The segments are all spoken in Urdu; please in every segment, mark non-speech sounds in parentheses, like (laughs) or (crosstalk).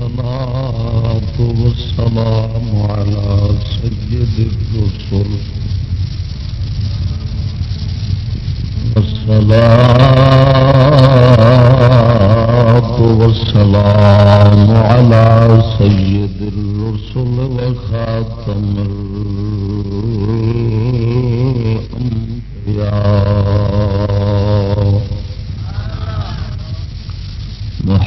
والصلاة والسلام على سيد الرسل. والصلاة والسلام على سيد الرسل وخاتم الأنبياء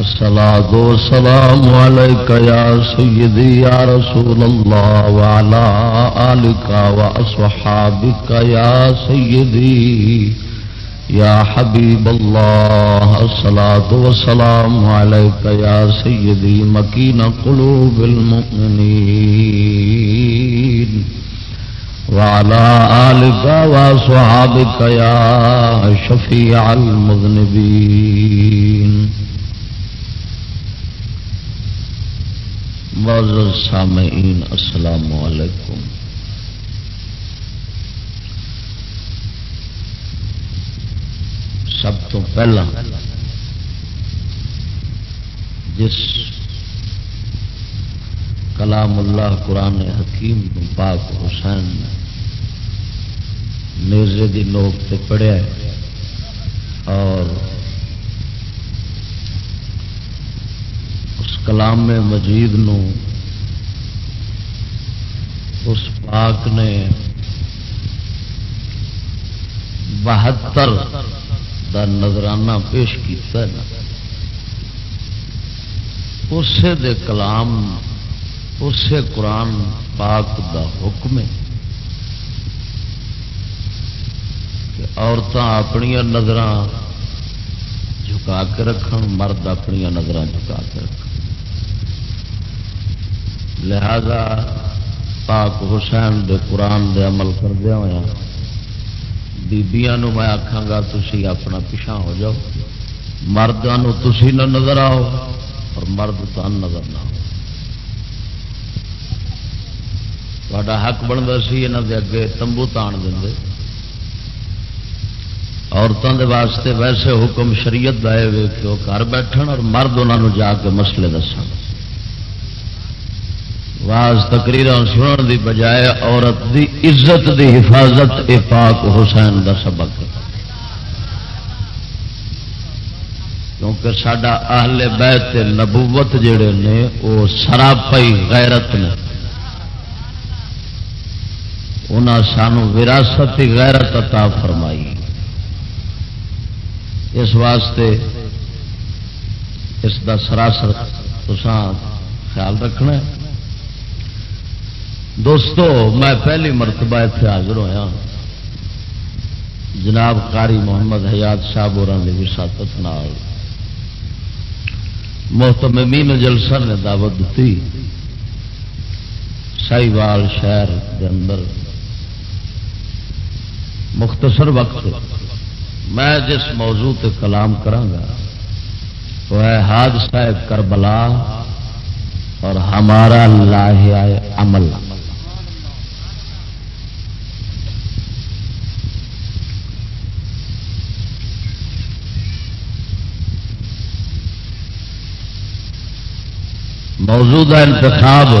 الصلاة والسلام عليك يا سيدي يا رسول الله وعلى آلك وأصحابك يا سيدي يا حبيب الله. الصلاة والسلام عليك يا سيدي مكين قلوب المؤمنين. وعلى آلك وأصحابك يا شفيع المذنبين. معزز سامعین السلام علیکم۔ سب تو پہلا، جس کلام اللہ قرآن حکیم پاک حسین نیزے دی نوک پڑھیا اور اس کلام مجید نو اس پاک نے بہتر دا نظرانہ پیش کیتا ہے اسے دے کلام، اسے قرآن پاک دا حکم ہے۔ کہ عورتیں اپنی نظر جھکا کے رکھن، مرد اپنی نظر جھکا کے رکھ لہذا پاک حسین دے قرآن دے عمل کردیا ہوا بیبیا میں آخا گا تھی اپنا پچھا ہو جاؤ۔ مردوں تھی نہ نظر آؤ اور مرد تن نظر نہ آؤ۔ تا حق بنتا سی یہاں دے اگے تمبو تان دے عورتوں دے واسطے ویسے حکم شریعت دے وے کہ وہ گھر بیٹھن اور مرد انہوں جا کے مسئلے دس واز تقریر سنن دی بجائے عورت دی عزت دی حفاظت اے پاک حسین دا سبق۔ کیونکہ سڈا اہل بیت نبوت جڑے نے وہ سراپئی غیرت نے۔ انہاں سانو وراثت غیرت عطا فرمائی۔ اس واسطے اس دا سراسر تسان خیال رکھنا ہے۔ دوستو، میں پہلی مرتبہ اتنے حاضر ہوا جناب قاری محمد حیات صاحب اور وساطت محتمین جلسہ نے دعوت دیتی سائی شہر کے اندر۔ مختصر وقت میں جس موضوع تے کلام گا وہ ہے حادثہ کربلا اور ہمارا لاہیا عمل۔ موجودہ انتخاب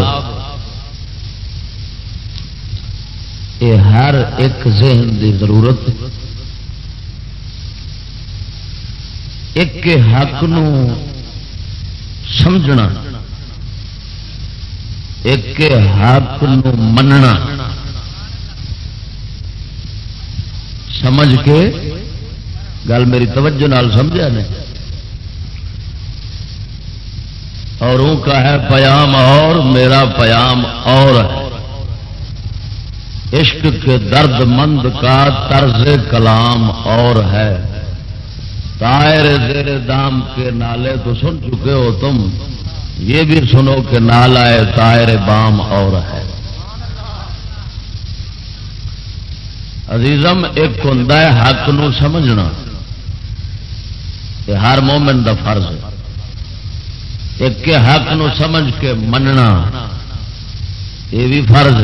یہ ہر ایک ذہن کی ضرورت ایک حق نو سمجھنا، ایک حق نو مننا۔ سمجھ کے گل میری توجہ نال سمجھا نے۔ اور ان کا ہے پیام اور، میرا پیام اور ہے. عشق کے درد مند کا طرز کلام اور ہے۔ تائر زیر دام کے نالے تو سن چکے ہو تم۔ یہ بھی سنو کہ نالا ہے تائر بام اور ہے۔ عزیزم، ایک ہوں حق نو سمجھنا۔ ہر مومن دا فرض ہے۔ ایک کے حق نو سمجھ کے مننا، یہ بھی فرض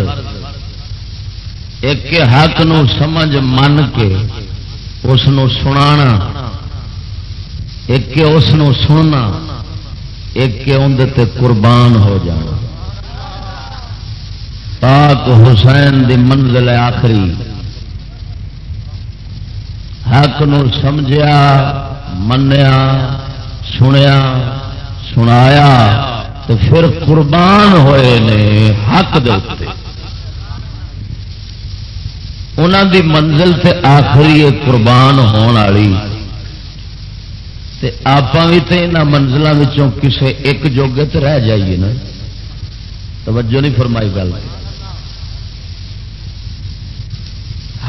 ایک کے حق نو سمجھ من کے اس سنا ایک کے اس سننا، ایک کے اندر قربان ہو جانا۔ پاک حسین دی منزل آخری۔ حق نو سمجھیا، منیا، سنیا سنایا تو پھر قربان ہوئے نے حق دے انہوں دی منزل تے آخری قربان ہون والی۔ آپ بھی تو یہاں منزلوں کسے ایک جوگے تو رہ جائیے نا۔ توجہ نہیں فرمائی گل۔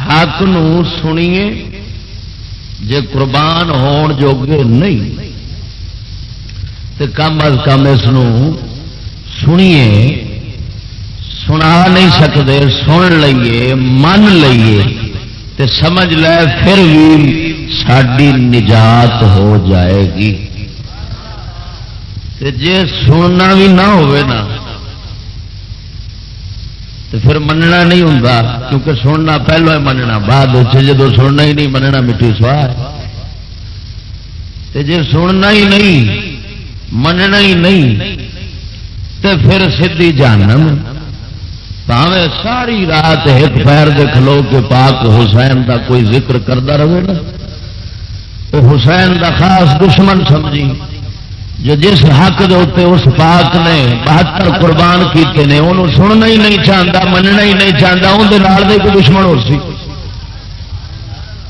حق سنیے، جے قربان ہون جوگے نہیں۔ تو کم از کم اس سنیے سنا نہیں سکتے سن لیے من لیے تے سمجھ لے پھر بھی ساری نجات ہو جائے گی تے جے سننا بھی نہ نا تو پھر مننا نہیں ہوں کیونکہ سننا پہلو ہی مننا بعد جدو سننا ہی نہیں مننا مٹی سوار جی سننا ہی نہیں مننا ہی نہیں تو پھر سی جانم پاوے ساری رات ایک پیر دیکھ لو کہ پاک حسین دا کوئی ذکر کرتا رہے نا تو حسین دا خاص دشمن سمجھی جو جس حق دے اتنے اس پاک نے بہتر قربان کیتے ہیں انہوں سننا ہی نہیں چاہتا مننا ہی نہیں چاہتا اندر کوئی دشمن ہو سی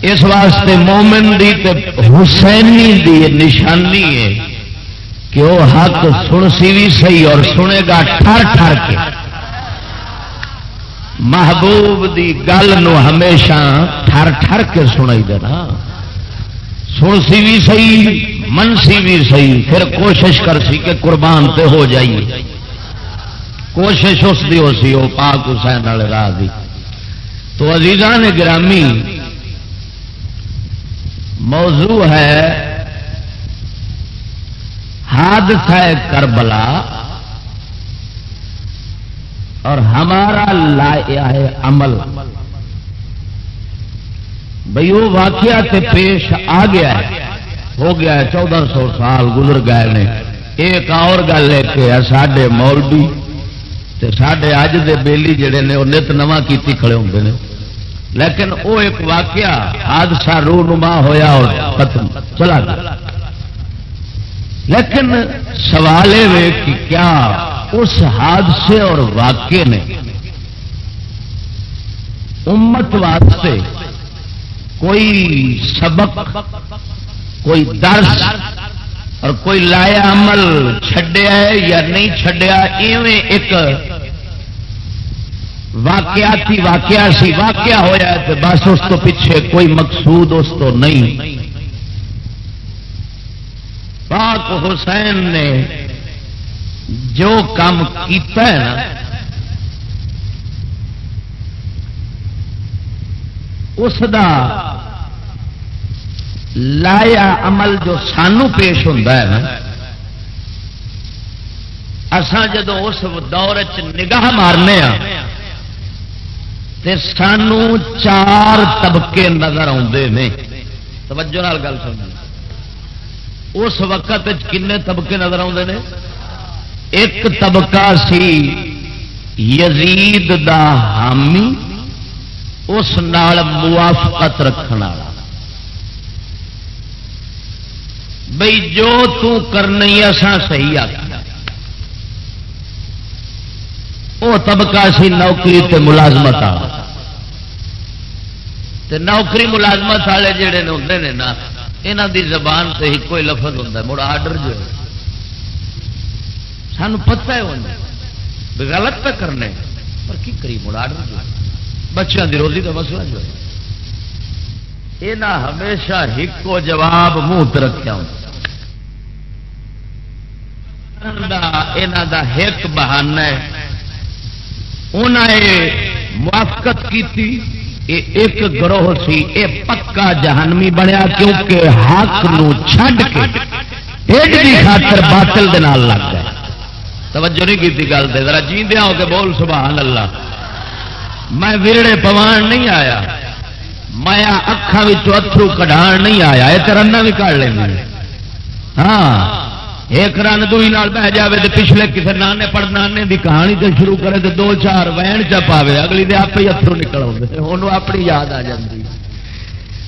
اس واسطے مومن دی تے حسینی دی نشانی ہے کہ وہ حق سن سی بھی صحیح اور سنے گا ٹھر ٹھر کے۔ محبوب دی گل نو ہمیشہ ٹھر ٹھر کے سنائی دینا۔ سن سی بھی صحیح، من سی بھی صحیح، پھر کوشش کر سی کہ قربان تے ہو جائیے۔ کوشش اس دی ہو سی، وہ پاک حسین والے راہ دی۔ تو عزیزان گرامی، موضوع ہے حادثہ کربلا اور ہمارا لایا ہے عمل۔ بھائی وہ واقعہ تے پیش آ گیا ہے۔ ہو گیا ہے چودہ سو سال گزر گئے نے۔ ایک اور گل ہے کہ سڈے مولوی سڈے اج دے بیلی جڑے نے، وہ نت نواں کیتی کھڑے ہوتے ہیں لیکن وہ ایک واقعہ حادثہ رو نما ہوا اور ختم، چلا گیا۔ لیکن سوال یہ کہ کیا اس حادثے اور واقعے نے امت واسطے کوئی سبق، کوئی درس اور کوئی لایا عمل چھڈیا ہے یا نہیں چھڈیا، ایویں ایک واقعاتی واقعہ سی، واقعہ ہوا تو بس اس تو پیچھے کوئی مقصود اس تو نہیں۔ پاک حسین نے جو کام کیتا ہے نا، اس دا لایا عمل جو سانو پیش ہوتا ہے نا اسان جدو اس دور چ نگاہ مارنے ہاں سانو چار طبقے نظر آتے ہیں توجہ نال گل سمجھ اس وقت کنے طبقے نظر آتے ہیں ایک طبقہ سی یزید دا حامی، اس نال موافقت رکھنا بھائی جو ترنی اسان صحیح آ وہ طبقہ سی نوکری تے ملازمت تے نوکری ملازمت والے جڑے ہوتے ہیں نا یہاں دی زبان سے ہی کوئی لفظ ہوتا ہے مڑا آڈر جو ہے۔ سان پتا ہے ہونے غلط پہ کرنے، پر کی کری مڑا آڈر جو بچوں کی روزی کا مسئلہ جو ہے۔ یہ ہمیشہ ہکو جواب منہ رکھا ہوں ایک بہانا ہے۔ انہیں موافقت کی ایک گروہ سی اے پکا جہانمی بنیا کیونکہ حق نو چھڈ کے کی خاطر باطل دے نال لگ گئے توجہ نہیں کی گل دے ذرا جیندیا ہو کے بول سبحان اللہ۔ میں ورڑے پوان نہیں آیا۔ میں اکھان اترو کڈان نہیں آیا۔ یہ ترنا بھی کھڑ لیں ہاں۔ ایک رن دوئی نال بہ جائے تو پچھلے کسی نانے پڑ نانے دی کہانی تو شروع کرے تو دو چار وین چ پاوے اگلی دے آپ ہی اترو نکل آتے انہوں اپنی یاد آ جاتی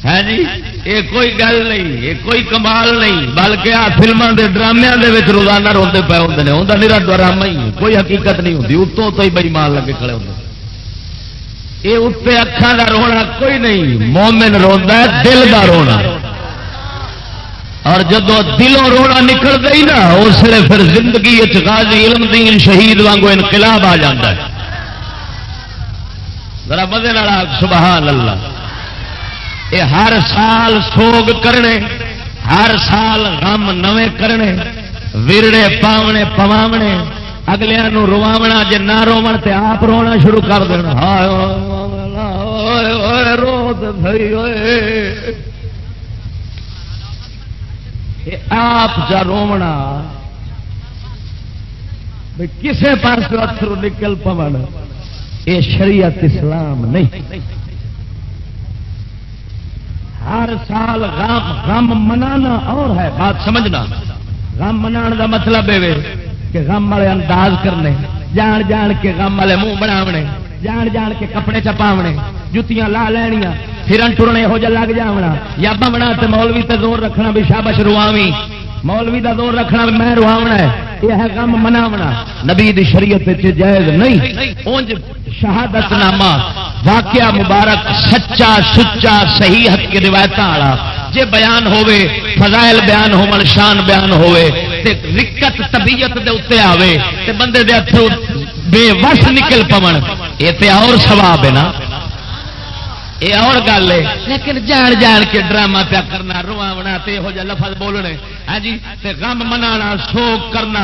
ہے جی؟ یہ کوئی گل نہیں یہ کوئی کمال نہیں بلکہ آ فلموں کے ڈرامے کے روزانہ روتے پے ہوتے ہیں انہیں میرا ڈرامہ ہی کوئی حقیقت نہیں ہوتی اتوں تو ہی بڑی مال لگے کھڑے ہوتے یہ اتنے اکھان کا رونا کوئی نہیں مومن روا دل کا رونا۔ اور جب دلوں رونا نکل گئی نا اس لیے پھر زندگی غازی علم دین شہید وانگو انقلاب آ جاتا ہے ذرا مزے سبحان اللہ یہ ہر سال سوگ کرنے ہر سال غم نوے کرنے ورڑے پاونے پواونے اگلے رواونا جے نہ رو تے آپ رونا شروع کر دینا رو آپ جا رونا کسے پاس اترو نکل پون۔ یہ شریعت اسلام نہیں۔ ہر سال غم غم منانا اور ہے، بات سمجھنا۔ غم منا کا مطلب یہ کہ غم والے انداز کرنے، جان جان کے غم والے منہ بناونے، جان جان کے کپڑے چپاونے۔ جتیاں لا لینیا پھرن ٹرنے ہو جا لگ جاونا یا بمنا تے مولوی تے زور رکھنا بھی شابش رواوی مولوی دا زور رکھنا بھی میں رواونا ہے یہ ہے غم مناونا نبی دی شریعت جائز نہیں اونج شہادت نامہ واقعہ مبارک سچا سچا صحیح حق کی روایت والا جے بیان ہوے فضائل بیان ہو شان بیان ہوے تے رکت طبیعت دے اتنے آوے تے بندے دے ہاتھوں بے وس نکل پون یہ تے اور ثواب ہے نا یہ اور گل ہے۔ لیکن جان جان کے ڈرامہ پیا کرنا رواونا تے ہو لفظ بولنے۔ ہاں جی؟ تے غم منانا، سوک کرنا۔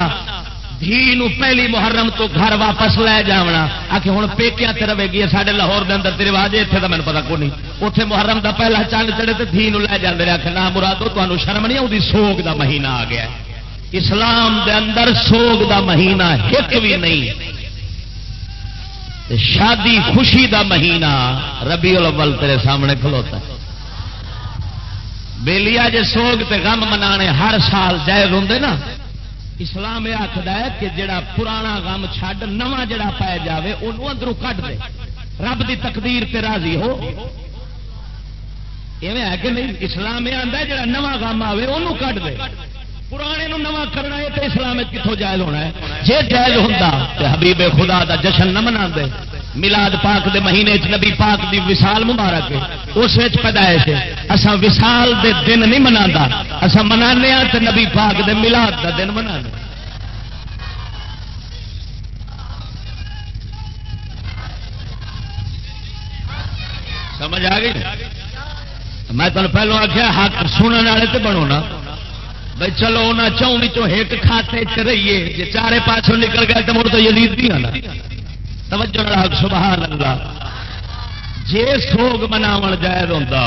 دھی پہلی محرم تو گھر واپس لے جاونا۔ آ کے ہوں پیکیا تے رہے گی سارے لاہور دے اندر تیرے اتنے تو مجھے پتا کو نہیں۔ اتنے محرم دا پہلا چند چڑھے تو دھی لے جاندے آ کے نہ مرادو تمہیں شرم نہیں آتی سوگ دا مہینہ آ گیا۔ اسلام دے اندر سوگ دا مہینہ ایک بھی نہیں۔ شادی خوشی دا مہینہ ربی الاول تیرے سامنے کھلوتا ہے۔ بےلیا جے سوگ تے غم منا ہر سال جائز ہوں نا، اسلام یہ آخر ہے کہ جڑا پرانا غم چھڈ نواں جڑا پایا جائے انہوں اندروں کٹ دے۔ رب دی تقدیر تے راضی ہو۔ ایویں ہے کہ نہیں؟ اسلام یہ آتا ہے جڑا نواں غم آئے انہوں کٹ دے۔ پرانے نو کرنا ہے تو اسلام کتوں جائز ہونا ہے؟ جی جائز ہوتا تو حبیب خدا دا جشن نہ منا ملاد پاک دے مہینے چ نبی پاک دی وسال مبارک اس پیدائش اسا وسال دے دن نہیں منا اسا منا تو نبی پاک دے ملاد دا دن منا سمجھ آ گئی؟ میں تمہیں پہلو آخیا حق سننے والے تو بنو نا بھائی چلو انہیں چون چوں ایک کھاتے چ رہیے جی چارے پاسوں نکل گئے تو مڑ تو یزید نہیں آنا توجہ راگ سبحان اللہ۔ جے سوگ مناو جائز ہوتا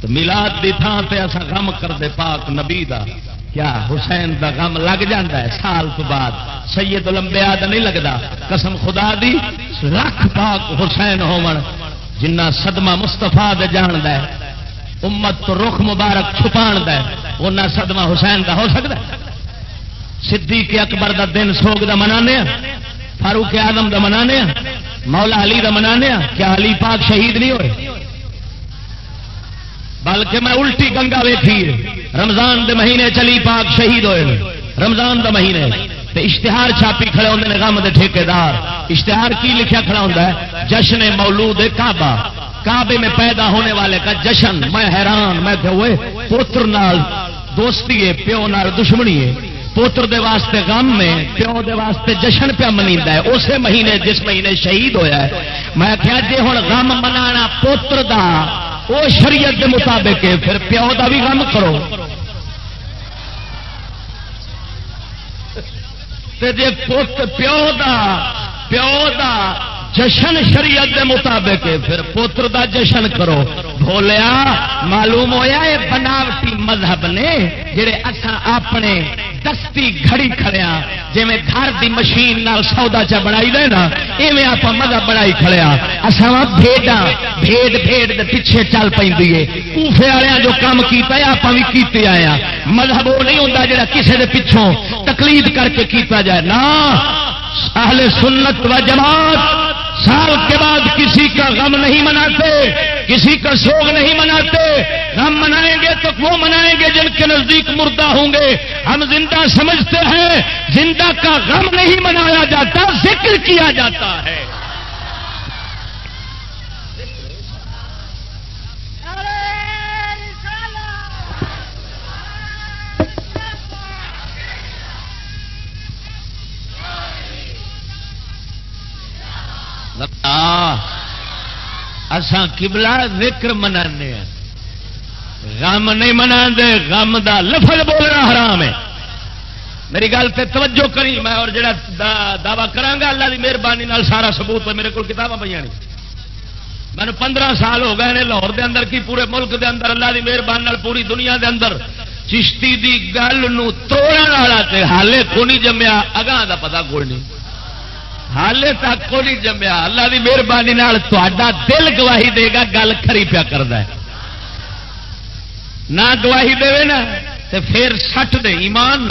تو ملاد کی تھان سے اصا غم کرتے پاک نبی دا۔ کیا حسین دا غم لگ جاتا ہے؟ سال تو بعد سید لمبیا نہیں لگتا قسم خدا دی لکھ پاک حسین ہو جنہ صدمہ مستفا جان ہے۔ امت تو رخ مبارک چھپا سدما حسین کا ہو سکتا صدیق اکبر دا دن سوگ دا منانے فاروق آدم دا منانے مولا علی دا منانے کیا علی پاک شہید نہیں ہوئے؟ بلکہ میں الٹی گنگا ویٹھی رمضان دے مہینے چلی پاک شہید ہوئے رمضان دا مہینے، تے اشتہار چھاپی کھڑے ہوتے ہیں غم دے ٹھیکیدار۔ اشتہار کی لکھیا کھڑا ہوتا ہے، جشن مولود کعبہ۔ کعبے میں پیدا ہونے والے کا جشن، میں حیران، میں ہوئے پوتر نال دوستی ہے، پیو نال دشمنی ہے۔ پوتر دے واسطے غم میں پیو دے واسطے جشن پہ منی ہے۔ اسی مہینے، جس مہینے شہید ہویا ہے، میں کیا جی ہوں غم منانا پوتر دا وہ شریعت کے مطابق ہے، پھر پیو دا بھی غم کرو۔ جی پوت، پیو دا پیو دا جشن شریعت دے مطابق پھر پوتر دا جشن کرو۔ بولیا معلوم ہویا یہ بناوٹی مذہب نے جڑے اصا اپنے دستی گھڑی کھڑیا ہاں، جی گھر دی مشین نال سودا چا بنائی دے نا، ایویں آپ مذہب بنائی کھڑیا ہاں۔ اصا بھیڈا بھیڈ بھیڈ دے پیچھے چل پہ کوفے والے جو کام کیتا ہے آپ بھی کیتے آئے ہاں۔ مذہب وہ نہیں ہوتا جڑا کسے دے پچھوں تقلید کر کے کیتا جائے۔ نا اہل سنت و جماعت سال کے بعد کسی کا غم نہیں مناتے، کسی کا شوق نہیں مناتے، غم منائیں گے تو وہ منائیں گے جن کے نزدیک مردہ ہوں گے۔ ہم زندہ سمجھتے ہیں، زندہ کا غم نہیں منایا جاتا، ذکر کیا جاتا ہے۔ اسان کبلا ذکر منا غم نہیں منا غم دا لفظ بولنا حرام ہے۔ میری گل سے توجہ کری، میں اور جڑا دعوی کرا اللہ کی مہربانی سارا سبوت میرے کو کتابیں پہ نہیں۔ میں پندرہ سال ہو گئے لاہور دے اندر کی، پورے ملک دے اندر اللہ کی مہربانی پوری دنیا دے اندر چشتی دی گل توڑ والا حالے کو نہیں جمیا، اگاں دا پتا کوئی نہیں۔ حالے تک کو نہیں جمیا۔ اللہ کی مہربانی دل گواہی دے گا، گل کھری پیا کر نہ گواہی دے نا تو پھر سٹ دے ایمان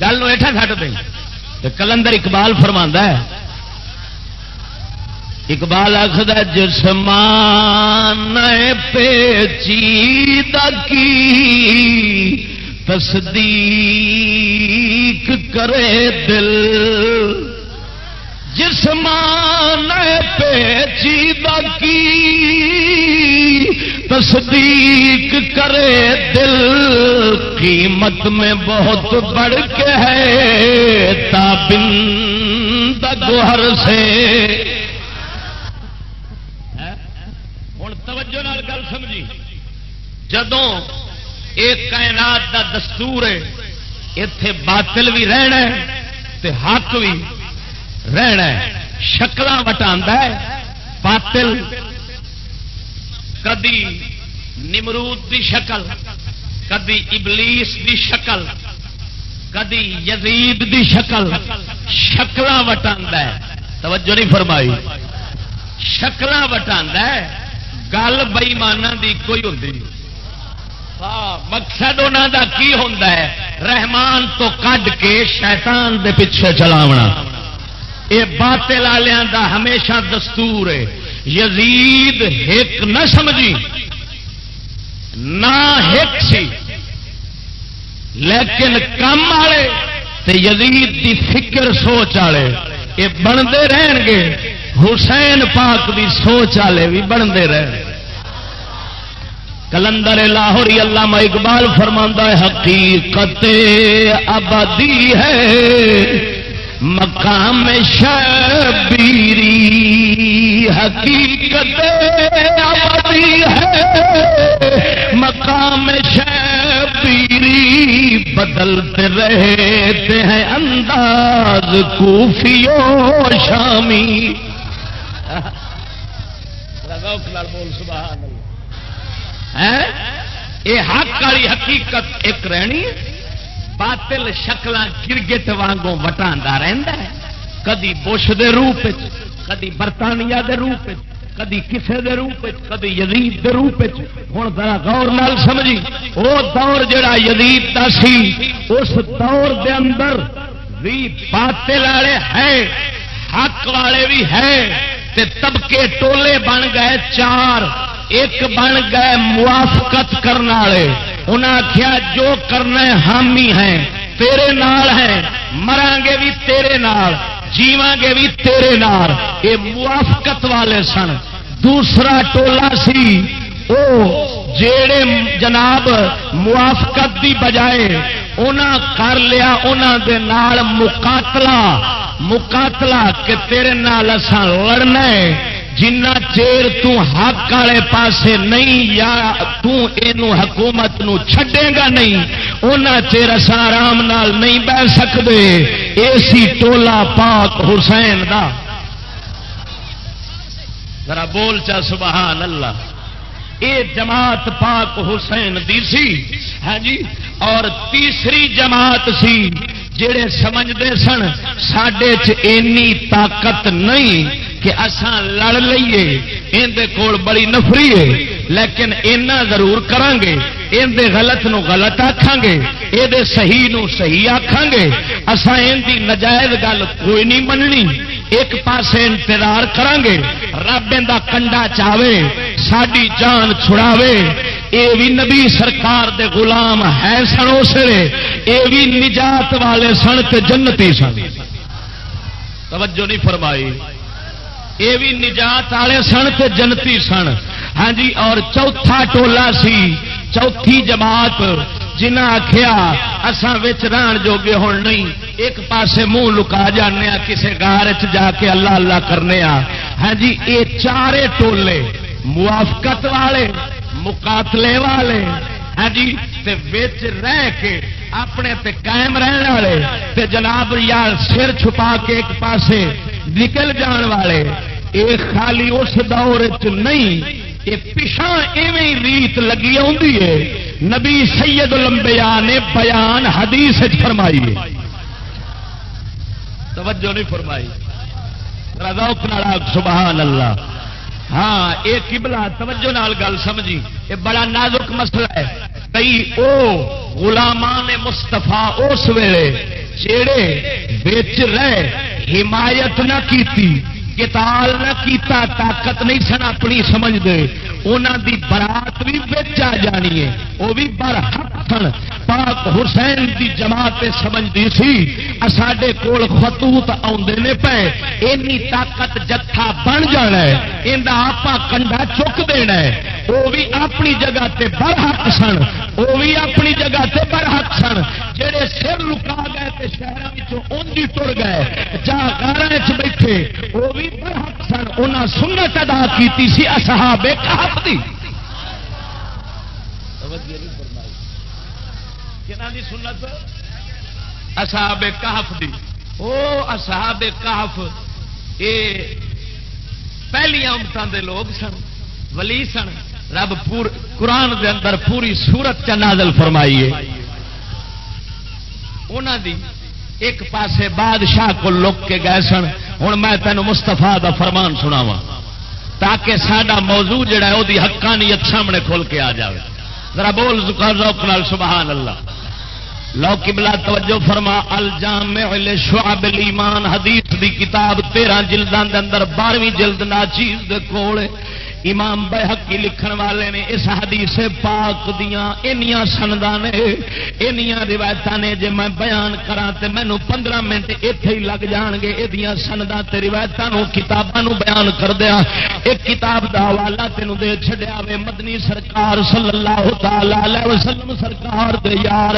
گل ایٹھا سٹ دے۔ کلندر اقبال فرما ہے۔ اقبال آخد جسمان پیچی کی تصدیق کرے دل۔ جسمان پیچی باقی تصدیق کرے دل، قیمت میں بہت بڑھ کے ہے تابند گوہر سے۔ ہوں توجہ نال گل سمجھی۔ جدوں ایک کائنات دا دستور ہے اتے باطل بھی رہنا تے حق بھی رہنا شکل وٹا پاتل کدی نمرود دی شکل، کدی ابلیس دی شکل، کدی یزید دی شکل۔ شکل وٹا توجہ نہیں فرمائی۔ شکل وٹا گل بئیمانہ دی کوئی ہوں مقصد انہوں دا کی ہوتا ہے؟ رحمان تو کڈ کے شیطان دے پیچھے چلاونا۔ یہ باطل والوں دا ہمیشہ دستور ہے۔ یزید ہک نہ سمجھی۔ نہ ہک سی۔ لیکن کم والے یزید دی فکر سوچ والے یہ بنتے رہن گے۔ حسین پاک دی سوچ والے بھی بنتے رہن۔ کلندر لاہوری اللہ اقبال فرما حقیقت آبادی ہے۔ مقام شبیری حقیقت آبادی ہے۔ مقام شبیری بدلتے رہتے ہیں انداز کوفیوں شامی۔ بول سبحان یہ حق والی حقیقت ایک رہنی ہے۔ باطل شکل گرگٹ وانگوں وٹا رہتا ہے۔ کدی بش دے روپ کدی برطانیہ دے روپ کدی کسے دے روپ کدی یزید دے روپ ہوں ذرا غور نال سمجھی وہ دور جڑا یزید دا سی، اس دور دے اندر بھی باطل والے ہے حق والے بھی ہے تے طبقے ٹولے بن گئے چار، ایک بن گئے موافقت کرنے والے۔ انہیں آخیا جو کرنا حامی ہے تیرے نال ہے مران گے بھی تیرے نال جیواں گے بھی تیرے نال، یہ موافقت والے سن۔ دوسرا ٹولا سی، او جیڑے جناب موافقت دی بجائے انہاں کر لیا، انہاں دے نال مقاتلہ مقاتلہ کہ تیرے نال اساں لڑنا ہے۔ جنا چیر تق والے پاسے نہیں یا حکومت نو چھڈے گا نہیں ان چیر اصا آرام نال نہیں بہ سکتے اے سی ٹولا پاک حسین دا۔ ذرا بول چا سبحان اللہ۔ اے جماعت پاک حسین دی سی۔ ہاں جی اور تیسری جماعت سی جڑے سمجھتے سن سڈے چی طاقت نہیں۔ کہ اسان لڑ لیے اندر کول بڑی نفری ہے، لیکن اینا ضرور کران گے اندر غلط نو غلط آکھاں گے یہ صحیح نو صحیح آکھاں گے اسان ان دی نجائز گل کوئی نہیں مننی۔ ایک پاسے انتظار کران گے رب دا کنڈا چاہے ساری جان چھڑاوے۔ اے بھی نبی سرکار دے غلام ہے سن اسے اے بھی نجات والے سن تے جنتی سن۔ توجہ نہیں فرمائی۔ یہ بھی نجات والے سن تے جنتی سن۔ ہاں جی اور چوتھا ٹولا سی، چوتھی جماعت جنہ آخیا اسان ران جوگے ہوں نہیں۔ ایک پاسے منہ لکا جانے کسی گار جا کے اللہ اللہ کرنے ہاں جی یہ چارے ٹولے، موافقت والے، مقاتلے والے۔ ہاں جی تے وچ رہ کے اپنے تے قائم رہن والے۔ تے جناب یار سر چھپا کے ایک پاسے نکل جان والے۔ یہ خالی اس دور چ نہیں یہ پچھا ایویں ریت لگی ہے۔ نبی سید لمبیا نے بیان حدیث فرمائی ہے۔ توجہ نہیں فرمائی۔ سبحان اللہ ہاں یہ کبلا توجہ نال گل سمجھی۔ یہ بڑا نازک مسئلہ ہے۔ کئی او غلامان مستفا اس ویلے جڑے بچ رہے حمایت نہ کیتی۔ کتال نہ کیتا طاقت نہیں سن اپنی سمجھ دے۔ انہوں دی برات بھی بچا جانی ہے۔ وہ بھی برحق سن۔ پاک حسین دی جماعت سمجھتی سی۔ ساڈے کول خطوط آدھے پے۔ اینی طاقت جتھا بن جانا ہے۔ آپ کنڈا چک دینا ہے۔ وہ بھی اپنی جگہ تے برحق سن۔ وہ بھی اپنی جگہ تے برحق سن۔ جہے سر لکا گئے تے شہروں اونجی ٹر گئے۔ جا گارا بیٹھے۔ وہ بھی برحق سن۔ انہیں سنت ادا کی سی۔ اصحاب کہف دی۔ سنت؟ اصحاب کہف دی۔ او اصحاب کہف اے پہلی امتوں دے لوگ سن ولی سن۔ رب پور قرآن دے اندر پوری سورت کا نازل فرمائیے۔ انہوں دی ایک پاسے بادشاہ کو لک کے گئے سن۔ ہوں میں تینوں مستفا دا فرمان سناوا تاکہ سڈا موضوع جڑا ہے وہ حقانیت سامنے کھول کے آ جائے ذرا بول ذوق نال سبحان اللہ لو کبلا توجہ فرما الجام شعب الایمان، حدیث دی کتاب تیرہ جلدان دے اندر، بارہویں جلد نا چیز دے کول امام بحقی لکھن والے نے اس حدیث پاک دیا اینیا سندا نے اینیا روایت نے، جے میں بیان کرا تے مینو پندرہ منٹ اتے ہی لگ جان گے یہ سندا تے روایت کتاباں بیان کر دیا۔ ایک کتاب دا حوالہ تینوں دے چھڈیا وے مدنی سرکار صلی اللہ تعالی علیہ وسلم سرکار دے یار۔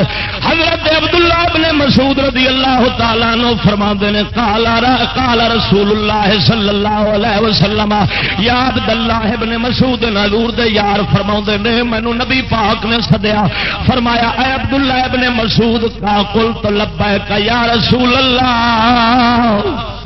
حضرت عبداللہ ابن مسعود رضی اللہ تعالی نو فرما نے قال رسول اللہ صلی اللہ علیہ وسلم یا عبداللہ ابن مسعود نالور دے یار فرما نے، مینو نبی پاک نے سدیا فرمایا، اے عبداللہ ابن مسعود، کا کل تو لبا کا یا رسول اللہ۔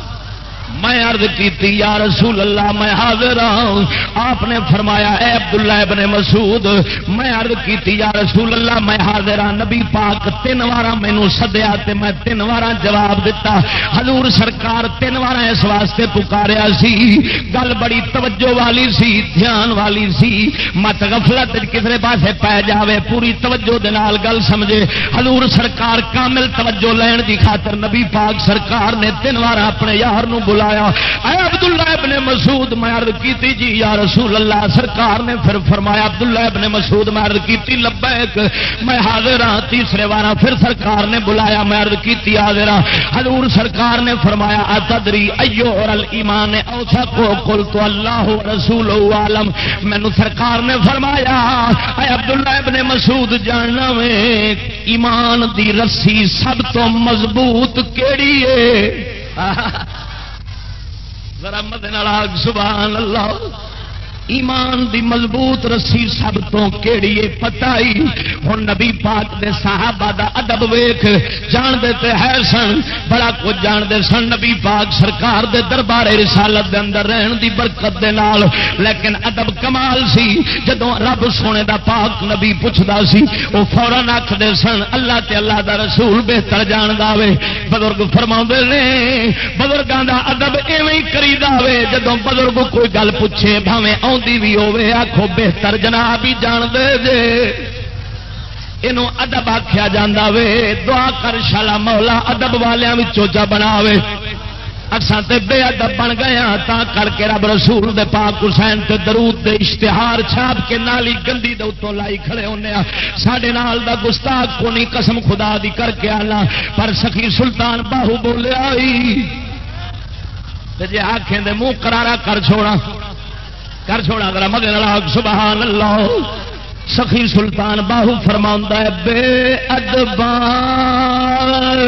میں عرض کی یا رسول اللہ، میں حاضر ہوں۔ آپ نے فرمایا، اے عبداللہ ابن مسعود، میں عرض کی یا رسول اللہ، میں حاضر ہوں نبی پاک تین وار مینو سدیا میں تین وار جواب دیتا حضور سرکار تین وار اس واسطے پکاریا سی۔ گل بڑی توجہ والی سی، دھیان والی سی۔ مت غفلت کسی پاسے پی جاوے، پوری توجہ دے نال گل سمجھے۔ حضور سرکار کامل توجہ لین دی خاطر نبی پاک سرکار نے تین وار اپنے یار نو بلایا۔ فرمایا، اے عبداللہ ابن مسعود، میں عرض کیتی جی یا رسول اللہ، سرکار نے پھر فرمایا، عبداللہ ابن مسعود، میں عرض کیتی، لبیک، میں حاضر ہاں تیسرے وار پھر سرکار نے بلایا، میں عرض کیتی حاضر ہاں حضور سرکار نے فرمایا، اتدری ایو اور الایمان اوسا کو قل تو اللہ رسول عالم مینو سرکار نے فرمایا، اے عبداللہ ابن مسعود، جاننا میں ایمان دی رسی سب تو مضبوط کیڑی ہے؟ (laughs) ذرا مدن سبحان اللہ۔ ایمان دی مضبوط رسی سب تو کیڑی پتا ہی؟ ہوں نبی پاک دے صحابہ دا ادب ویخ جانتے تے ہے سن، بڑا کچھ جانتے سن۔ نبی پاک سرکار دے دربار رسالت دے اندر رہن دی برکت دے نال۔ لیکن ادب کمال سی جدو رب سونے دا پاک نبی پوچھتا سی وہ فورن آخر سن، اللہ تے اللہ دا رسول بہتر جان دے بزرگ فرما نے بزرگوں دا ادب ایویں کری دے جدو بزرگ کوئی گل پوچھے، بھاویں بھاوے بھی ہوے آخو بہتر جناب ہی جان دے جے۔ یہ ادب آخیا جا دعا کر شالا مولا ادب والوں چوجا بنا اصا تے بے ادب بن گیا ہاں، تا کر کے رب رسول دے پاک حسین تے درود دے اشتہار چھاپ کے نالی گندی دے اتوں لائی کھڑے ہونے ہاں۔ سڈے نال دا گستاخ کو نہیں قسم خدا دی کر کے آنا۔ پر سخی سلطان باہو بولیا جی آخیں دے، منہ کرارا کر چھوڑا کر چھوڑا ذرا مگر سبحان اللہ۔ سخی سلطان باہو فرما ہے، بے ادبان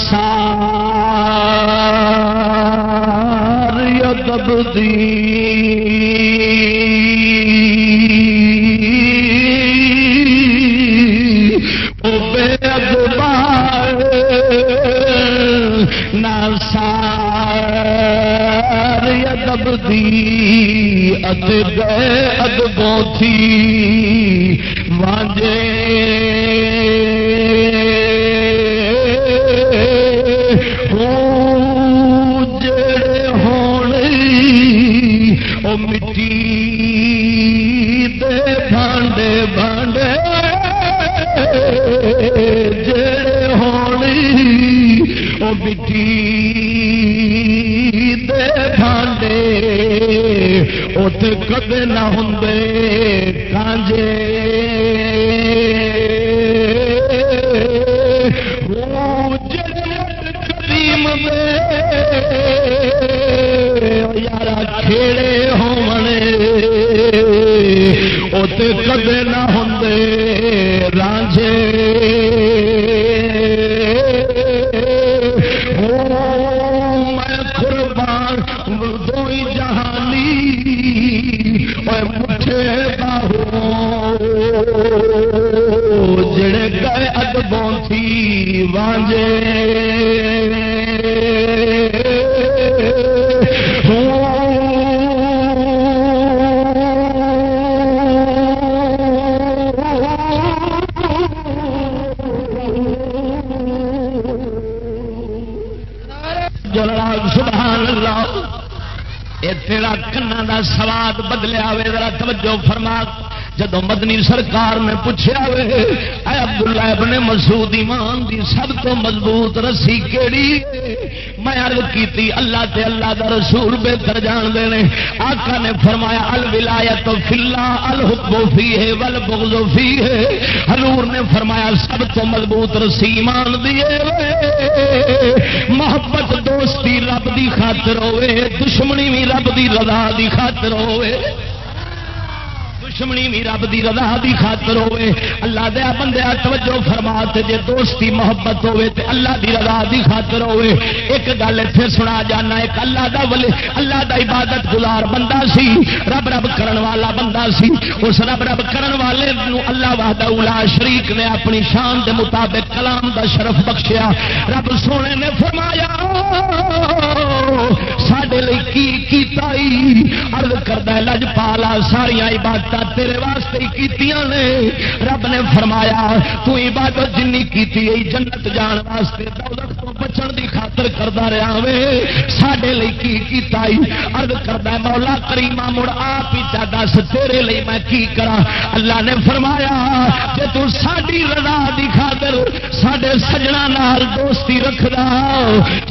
سار ادب ادب دی ادب ادبوں تھی۔ وانجے۔ جڑے ہونے او مٹی دے بھانڈے بھانڈے۔ جڑے ہونے او مٹی اتے کدے نہ ہوں کانجے کریم یار کھیڑے ہونے اتے کدے نہ ہوں رانجے۔ گئے ادبوں تھی وانجے۔ سبحان اللہ یہ تیرا کنا کا سواد بدلیا وے ذرا توجہ فرما۔ جدو مدنی سرکار نے پوچھا اے عبداللہ ابن مسعود ایمان دی سب تو مضبوط رسی کیڑی؟ میں عرض کیتی، اللہ تے اللہ دا رسول بہتر جان دے نے۔ آقا نے فرمایا، الولایت فی اللہ، الحب فی ہے والبغض فی ہے حضور نے فرمایا، سب تو مضبوط رسی ایمان دی محبت دوستی رب دی خاطر ہوے دشمنی بھی رب دی رضا دی خاطر ہوے دشمنی بھی رب دی رضا دی خاطر ہوے اللہ دیا بندے توجہ فرما جے دوستی محبت ہوے تے اللہ دی رضا دی خاطر ہوے ایک گل اتنے سنا جانا، ایک اللہ دا ولی، اللہ دا عبادت گزار بندہ سی، رب رب کرن والا بندہ سی۔ اس رب رب کرن والے اللہ وحدہ اولا شریک نے اپنی شان دے مطابق کلام دا شرف بخشیا۔ رب سونے نے فرمایا سڈے ارد لج پالا ساریا عبادت تیرے واسطے کیتیاں نے۔ رب نے فرمایا، تو عبادت جن کی جنت جان واسطے، دولت بچن دی خاطر کرتا رہا وے۔ سڈے کی کیتا ارد کرتا مولا کریما مڑ آپ ہی دس، تیرے لیے میں کی کرا اللہ نے فرمایا کہ تو ساری رضا دی خاطر سڈے سجنا نال دوستی رکھدا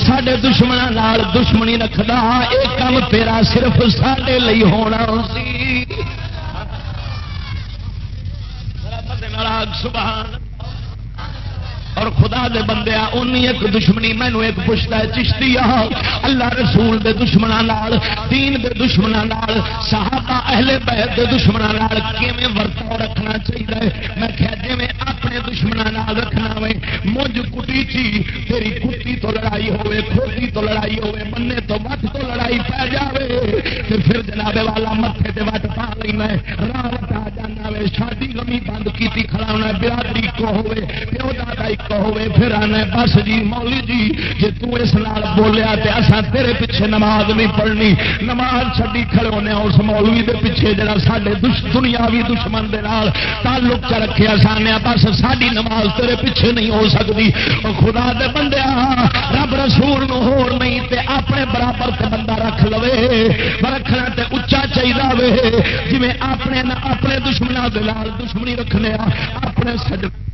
سڈے دشمنوں دشمنی رکھدا یہ کام تیرا صرف سڈے ہونا سی۔ سبحان اور خدا دے بندے اونی ایک دشمنی مینو ایک پوچھتا ہے، چشتی آ، اللہ رسول دے دشمنوں دین دے دشمنوں صحابہ اہل بیت دے دشمنوں کیویں ورتاؤ رکھنا چاہیے میں کہا جی اپنے دشمنوں رکھنا وے مجھ کٹی چی، تیری کٹی تو لڑائی ہوے کھوٹی تو لڑائی ہوے منے تو مت تو لڑائی پی جائے تو پھر جناب والا متے تے وٹ پا لینا راہ وٹا جانا وے، شادی گمی بند کی کھڑا برادری کو ہوے پیو دادا ہوئے پھر آنا بس جی مولی جی جی تس نال بولیا تو اصا تیرے پیچھے نماز نہیں پڑھنی۔ نماز چڈی کھڑے ہونے اس مولوی دے پیچھے جڑا سارے دنیاوی دشمن دے نال تعلق چ رکھے سانے بس ساری نماز تیرے پیچھے نہیں ہو سکتی۔ خدا دے بندے، رب رسول نو ہور نہیں تے اپنے برابر تے بندہ رکھ لو رکھنا تے اچا چاہیے جی اپنے اپنے دشمنوں دشمنی رکھنے اپنے سجنے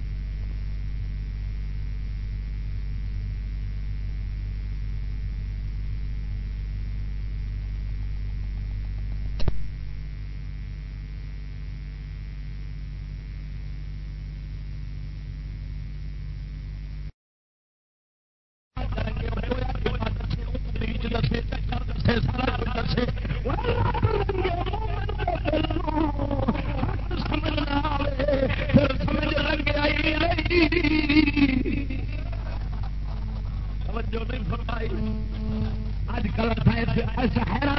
جو نہیں اج کل ایسا حیران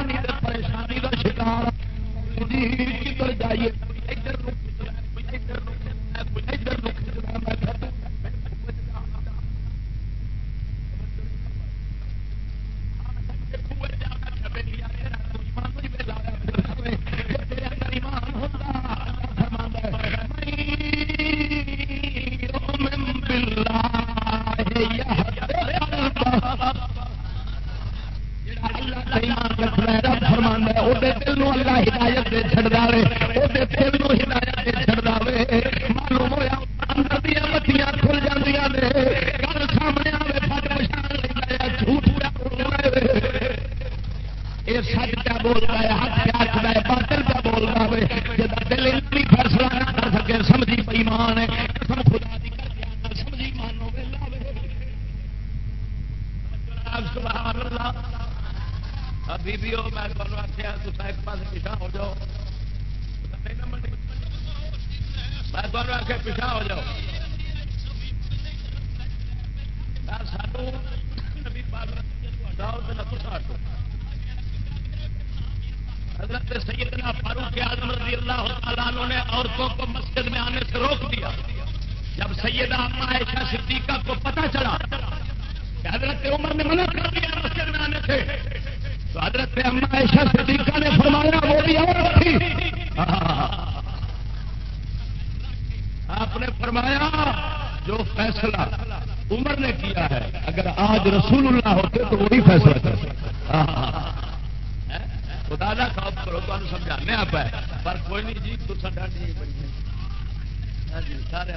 زیادہ خوف کرو تو سمجھانے آپ ہے پر کوئی نہیں جی تو سا ڈانڈ نہیں سارے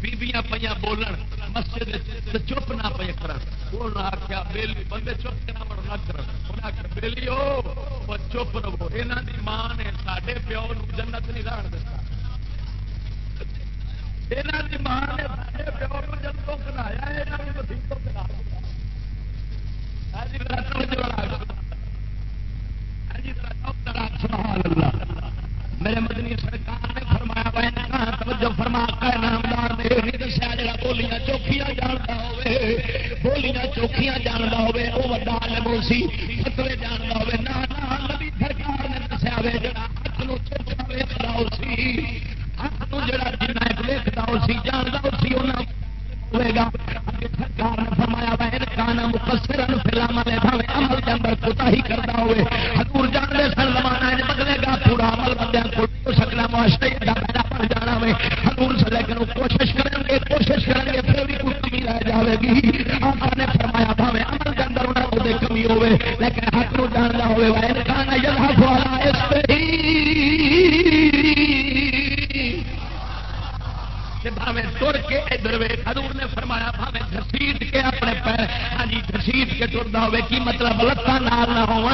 بیبیاں پہ بولن مسجد چپ نہ پہ کرتے چپ نہ بڑھ چپ ماں نے سارے پیو جنت نہیں رہن دیتا یہاں کی ماں نے سارے پیو کو جب تو کھلایا ہاں جی، ہاں جی، میرے مدنی سرکار نے فرمایا بھائی فرما کر نامدار نے یہ دسیا جا بولیاں چوکیاں جانتا ہوے بولیاں چوکیاں جانتا ہوے وہ وڈا عالم سی، فتوے جانتا ہوے نہ نبی سرکار نے دسیا ہوے ہاتھ نو چوکا وے کھڑا جڑا جنہ ویکھدا جانتا ہوئے گا۔ سرکار نے فرمایا بہن کانا مقصر عمل کے اندر کوتا ہی کرتا ہوئے۔ حضور جانتے سن، زمانہ بدلے گا۔ پورا عمل بندے کو سکنا معاشرے پیدا پڑ جانا حضور سے لیکن کوشش کریں گے، کوشش کریں گے، پھر بھی کوئی کمی رہ جائے گی۔ آپ نے فرمایا، بھاوے عمل کے اندر کمی ہوے لیکن حق جاننا ہوئے بہن کانا اس پہ بھاوے تر کے ادھر وے حضور نے فرمایا بھاوے گھسیٹ کے اپنے پیر۔ ہاں جی گھسیٹ کے ٹرتا ہوے کی مطلب؟ لتان نہ ہو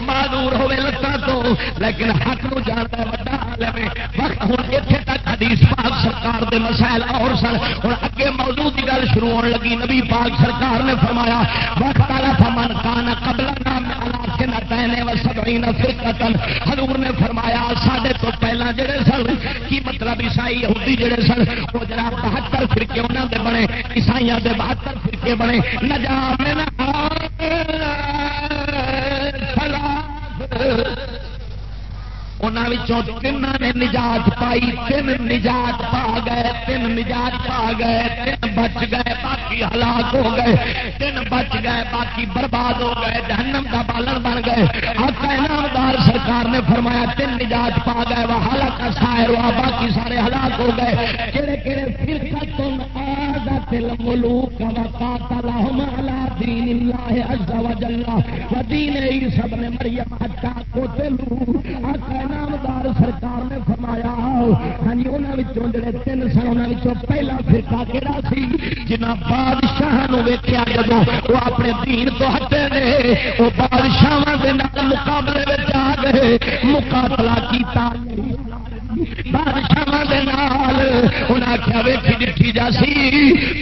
معذور ہوے لتان تو۔ لیکن حق نو جانتا ہے بڑا عالم ہے۔ وقت ہوں اتنے تک حدیث پاک سرکار دے مسائل اور سن۔ ہوں اگے موضوع کی گل شروع ہونے لگی۔ نبی پاک سرکار نے فرمایا، وقت والا فمن کان قبل نام کے و سبعین فرقتن حضور نے فرمایا، ساڈے تو پہلا جڑے سن، کی مطلب عیسائی یہودی جڑے سن، وہ جناب بہتر فرقے انہوں دے بنے عیسائی دے بہتر فرقے بنے۔ نجام تین نے نجات پائی تین نجات پا گئے تین نجات پا گئے تین بچ گئے باقی ہلاک ہو گئے تین بچ گئے باقی برباد ہو گئے جہنم کا بالن بن گئے آقا انعامدار سرکار نے فرمایا تین نجات پا گئے وہ ہلاک سائر ہوا باقی سارے ہلاک ہو گئے کہڑے کہڑے پھر تم آزاد الملوک وقاتلہم علی دین اللہ عز و جل و دین عیسی ابن مریم حتا قتلوا آقا انعامدار سرکار نے فرمایا ہاں جی انہوں جڑے تین سن انہوں پہلا فرقہ کہڑا سی؟ جنہ بادشاہ ویکیا جب وہ اپنے دین تو ہٹے نے وہ بادشاہ کے مقابلے میں آ گئے مقابلہ کیتا۔ بادشاہ انہیں آخیا ویٹھی ڈٹھی جا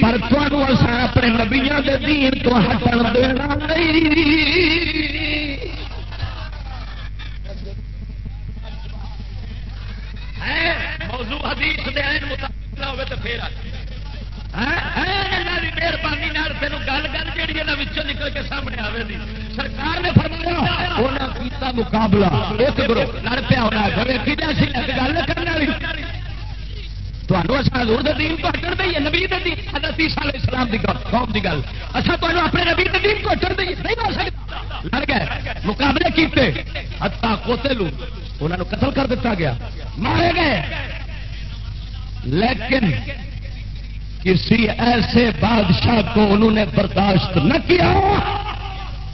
پر تمہوں اپنے نبیا کے دین تو ہٹن دینا نہیں موضوع حدیث دے عین مطابق ہوے تو پھر مہربانی تین گل گل جہی نکل کے سامنے آئے گی سرکار نے فرمایا کیتا مقابلہ۔ ایک گروہ لڑ پیا ہونا گل کرنے والی۔ تمہوں اچھا دین کو ہٹن دئیے نبی دین۔ سال اسلام کی قوم کی گل۔ اچھا تمہیں اپنے نبی دین کو ہٹن دئیے نہیں ہو سکتا۔ لڑ گئے، مقابلے کیتے۔ ہتا کوتے لو انہوں نے قتل کر دیتا گیا۔ مارے گئے۔ لیکن کسی ایسے بادشاہ کو انہوں نے برداشت نہ کیا۔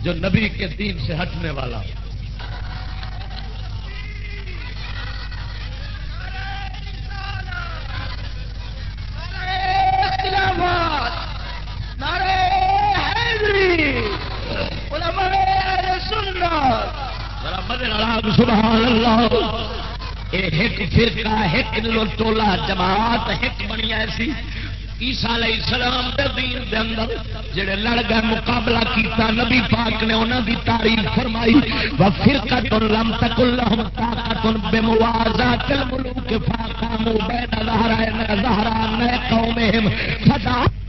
جو نبی کے دین سے ہٹنے والا۔ سبحان اللہ۔ ایک فرقہ، ایک ٹولا جماعت، ایک بنی ایسی۔ عیسا علیہ السلام دے دین دے اندر جڑے لڑ گئے، مقابلہ کیتا، نبی پاک نے انہاں دی تعریف فرمائی و فرقۃ لم تکل لهم طاقت بموازات الملوک فاقاموا بین ظهران ظهران قومهم، فدعوا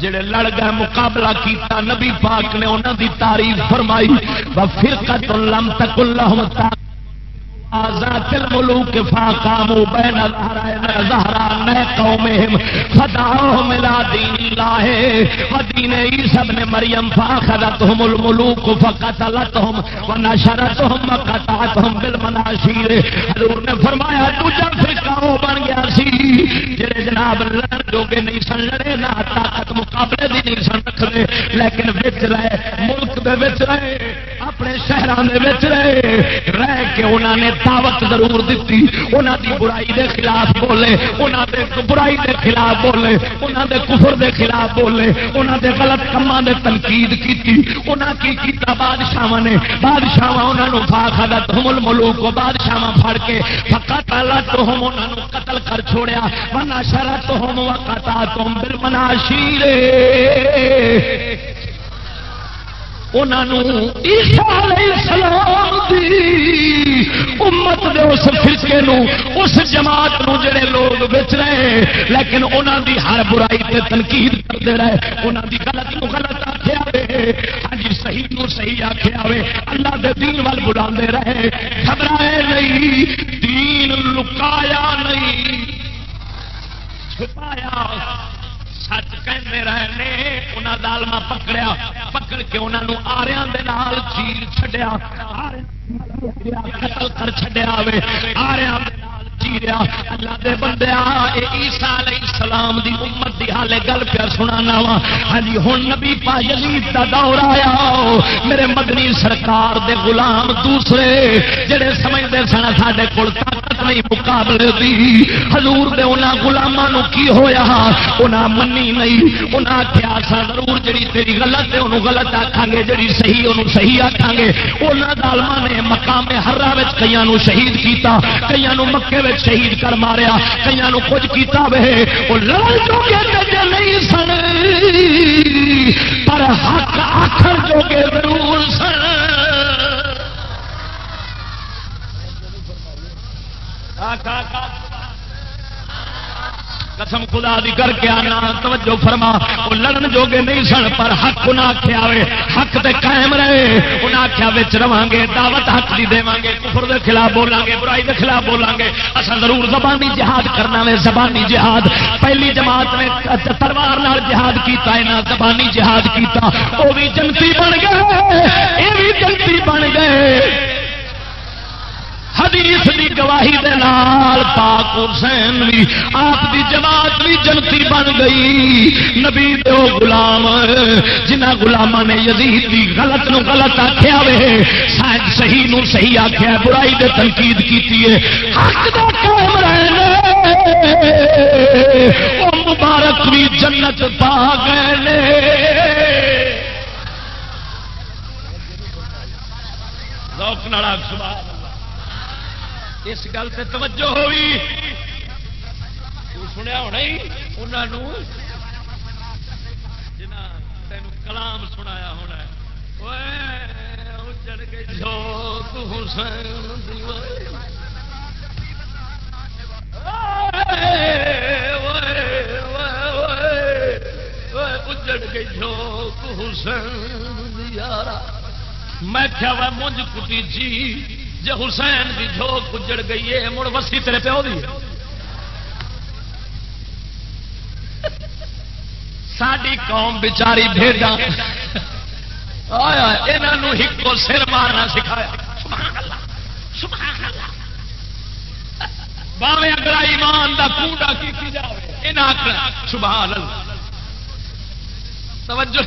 جڑے لڑ گئے، مقابلہ کیتا، نبی پاک نے انہوں دی تعریف فرمائی پھر لم تک اللہ آزاد الملوک فاقاموا بین ظهران قومهم فدعوهم الى دين الله ودين عيسى ابن مريم فاخذتهم الملوك فقتلتهم ونشرتهم وقطعتهم بالمناشير حضور نے فرمایا دوجا فرقہ وہ بن گیا سی جڑے جناب لڑ جو جوگے نہیں سن، لڑے نہ، طاقت مقابلے دی نہیں سن رکھنے لیکن وچ رہے، ملک دے وچ رہے، اپنے شہروں کے رہے، رہ کے انہوں نے دعوت ضرور دیتی انہوں دی برائی دے خلاف بولے انہوں دے برائی دے خلاف بولے انہوں دے کفر دے خلاف بولے انہوں دے غلط کاموں دے تنقید کی انہوں کی کیتا بادشاہ نے بادشاہ انہوں فا کھا تمل ملوک بادشاہ پھڑ کے پکا تالا تو ہم انہوں قتل کر چھوڑیا۔ ورنہ شرط تو ہم وقت تم بل منا امت دے اس فرقے نو، اس جماعت نو جڑے لوگ بچ رہے لیکن انہوں دی ہر برائی تے تنقید کرتے رہے، انہوں دی غلط نو غلط آخیا ہاں جی صحیح نو صحیح آخیا اللہ دے دین وال بلا رہے۔ گھبرائے نہیں، دین لکایا نہیں۔ چھپایا۔ سچ کہتے رہے انہیں دالما پکڑیا، پکڑ کے انہوں آریا چیر چڈیا قتل کر چڈیا آریا چیریا اللہ دے بندیا عیسیٰ علیہ السلام دی امت دی حالے گل پیا سنانا وا۔ ہاں جی ہن نبی پا یزید دا دور آیا۔ میرے مدنی سرکار دے غلام دوسرے، جڑے سمجھدے سن ساڈے کول طاقت نہیں مقابلے دی۔ حضور دے انہاں غلاماں کی ہویا؟ انہاں منی نہیں۔ انہاں کیا سا ضرور جڑی تیری غلط ہے، انہوں غلط آکھاں گے جڑی صحیح انہوں صحیح آکھاں گے انہاں ظالماں نے مقام حرہ وچ کئیاں نو شہید کیتا، کئیاں نو مکے شہید کر ماریا کئی کچھ کیتا وے۔ وہ نہیں سن، پر حق آخر جوگے ضرور سن۔ آ قسم خدا دی کر کے آنا، توجہ فرما، وہ لڑن جوگے نہیں سن، پر حق انہیں آخیا حق تے قائم رہے۔ انہیں آخیا بچ رہا گے دعوت حق کی دے گے کفر دے خلاف بولیں گے برائی دے خلاف بولیں گے اصا ضرور زبانی جہاد کرنا وے، زبانی جہاد۔ پہلی جماعت میں تلوار جہاد کیتا ہے نا زبانی جہاد کیتا۔ وہ بھی جنتی بن گئے یہ بھی جنتی بن گئے۔ حدیث دی گواہی دے نال پاک حسین بھی آپ دی جماعت بھی جنتی بن گئی۔ نبی دے غلام، جنہ غلاماں نے یزید دی غلط نو غلط آکھیا وے، شاید صحیح نو صحیح آکھیا برائی دے تنقید کیتی ہے۔ حق دا قائم رہنا او مبارک بھی جنت پا گئے ذوق نال سبحان اس گل سے توجہ ہوئی۔ سنیا ہونا ہی انہوں جنا تین کلام سنایا ہونا اجڑ گئی اجڑ گئی جو حسین میں کیا مجھ کٹی جی۔ جی حسین کی جھوک گجڑ گئی ہے، مڑ وسی تیرے پیو دی ساری قوم بچاری بھیجا یہاں ہکو سر مارنا سکھایا۔ باوے اگر ایمان کا کوڈا کی جائے سبحان اللہ توجہ۔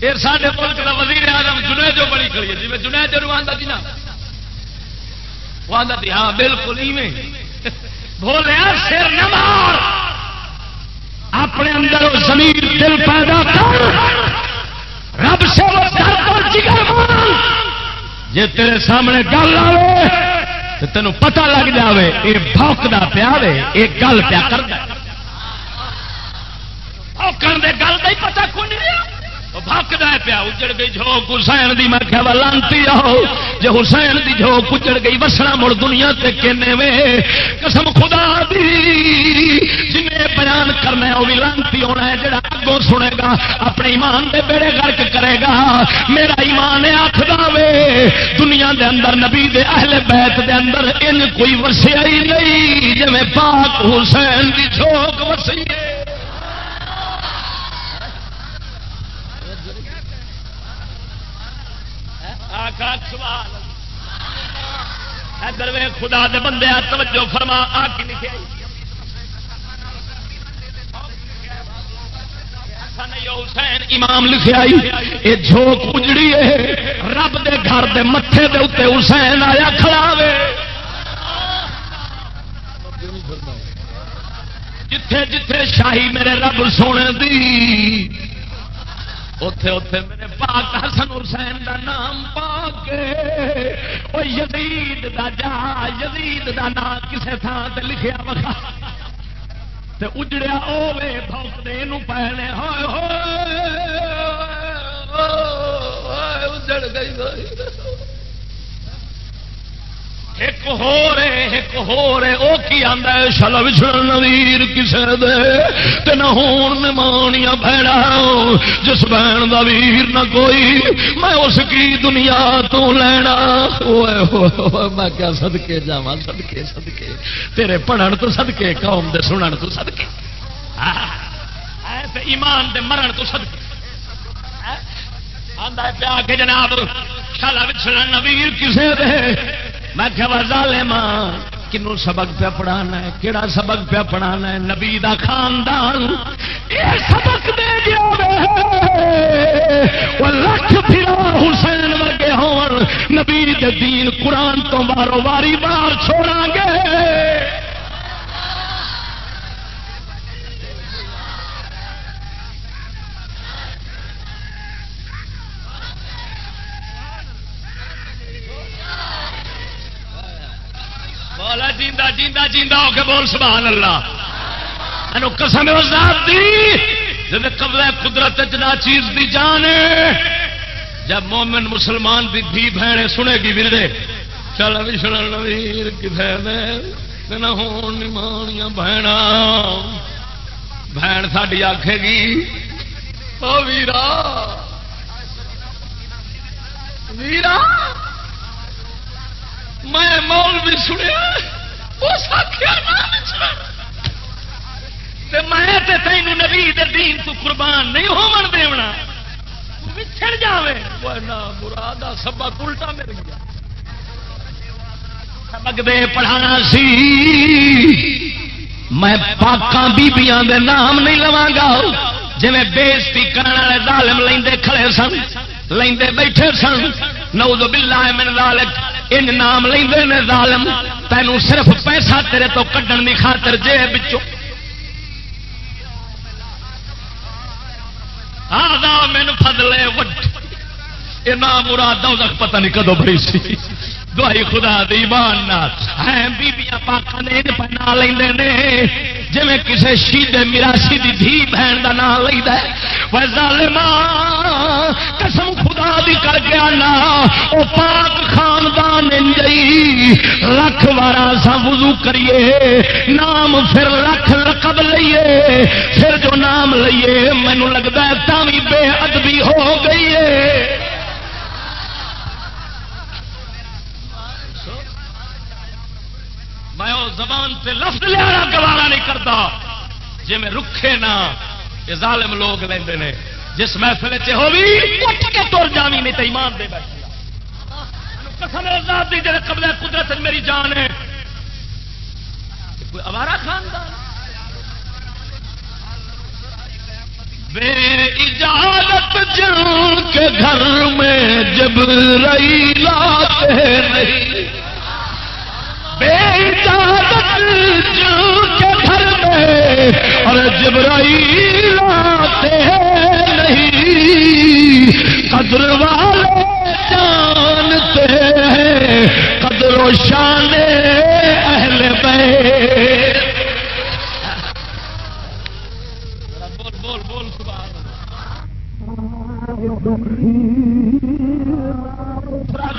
پھر سارے ملک کا وزیر آدم جنید جو بڑی کری جی میں جنید جو آتا جی نا؟ وہ آتا تھی جی، ہاں بالکل ہی بولے ہاں، سر نہ مار۔ اپنے اندر زمین دل پیدا کر۔ رب سے جی تیرے سامنے گل آئے تو تینوں پتہ لگ جاوے یہ بوکتا پیا یہ گل پیا کر دے۔ گل کا ہی پتا کون نہیں بکدا پیا، اجڑ گئی جھوک، حسین دی میں کیا لانتی آؤ۔ جی حسین دی جھوک اجڑ گئی، وسنا مڑ دنیا تے کہنے وے۔ قسم خدا دی جن بیان کرنا وہ بھی لانتی ہونا ہے، جڑا اگوں سنے گا، اپنے ایمان دے بیڑے گرک کرے گا۔ میرا ایمان آخر وے۔ دنیا دے اندر، نبی دے اہل بیت دے اندر، ان کوئی وسیا ہی نہیں۔ جی پاک حسین دی جھوک وسی ادھر خدا دے بندے توجہ فرما، آ کی لکھے۔ حسین، امام لکھے آئی یہ جھوک اجڑی ہے۔ رب دے گھر دے متے دے اتنے حسین آیا، کھڑا وے جتھے جتھے شاہی میرے رب سونے دی اتے اتے میرے پاک حسن حسین دا نام پا کے وہ یزید دا جا، یزید دا نام کسے تھان سے لکھیا بخا تے اجڑیا ہوے بھوک دے نو پہنے۔ ہوئے ہوئے اجڑ گئی ایک ہو رہے ایک ہو رہے وہ کی آدھا شل بچڑ نویر کسے دے۔ تے نہ ہون نمانیاں بہنا جس بہن دا ویر نہ کوئی، میں اس کی دنیا تو لینا۔ میں کیا سدکے جا سدکے سدکے تیرے پڑھن تو سدکے قوم دے سنن تو سدکے ایمان دے مرن تو سدکے آدھا پیا کے جناب، شالا بچڑ نویر کسے دے۔ میں کہ ماں کنوں سبق پہ پڑھانا ہے؟ کہڑا سبق پہ پڑھانا ہے؟ نبی دا خاندان یہ سبق دے گیا لکھ پھرا حسین ورگے ہون۔ نبی دین قرآن تو بارو باری بار چھوڑا گے۔ والا جیندا جیندا جیندا ہو کے بول سبحان اللہ۔ اینو قسم ذات دی جب قبل قدرت جنا چیز دی جان جب مومن مسلمان دی دھی بہنے سنے گی وردے چل ابھی سنن ویر کتنے نہ ہون نمانیاں بہنا بہن ساڈی آکھے گی، او ویرا۔ ویرا؟ میں مول بھی سنیا میں تین نبی دین تو قربان نہیں ہو دینا بچھڑ جائے مراد سبق الٹا مل گیا۔ سبق دے پڑھانا سی۔ میں پاکاں بیبیاں دے نام نہیں لوا گا جی بےزتی کرنے والے ظالم لے کھڑے سن لے بیٹھے سن۔ نو باللہ من ذالک۔ ان نام لے ظالم۔ تینوں صرف پیسہ تیرے تو کڈن کی خاطر جیب مین فضلے وڈ یہ نام مراد پتہ نہیں کدو بڑی سی۔ دوائی خدا دی مان بیبیاں پاکوں نے پہنا لے جی کسی شید میراسی دی دھی بہن کا نام لینا قسم خدا دی کر گیا نا وہ پاک خاندان جئی لکھ بارہ سا وضو کریے۔ نام پھر لکھ لقب لئیے۔ پھر جو نام لئیے مینو لگتا ہے تھی بے ادبی ہو گئی ہے۔ میں وہ زبان سے لفظ لیا گوارا نہیں کرتا۔ جی میں رکھے نا، یہ ظالم لوگ لیندے نے۔ جس محفل سے تر جانی نہیں تو ایمان دے بیٹھے قسم آزاد دی جی قبل قدرت میری جان ہے۔ کوئی اوارا خاندان؟ بے اجازت جان کے گھر میں جب رئی لاتے نہیں۔ بے اجازت کے گھر میں اور جبرائی لاتے نہیں، قدر والے جانتے ہیں قدر و شان اہل بول بول بول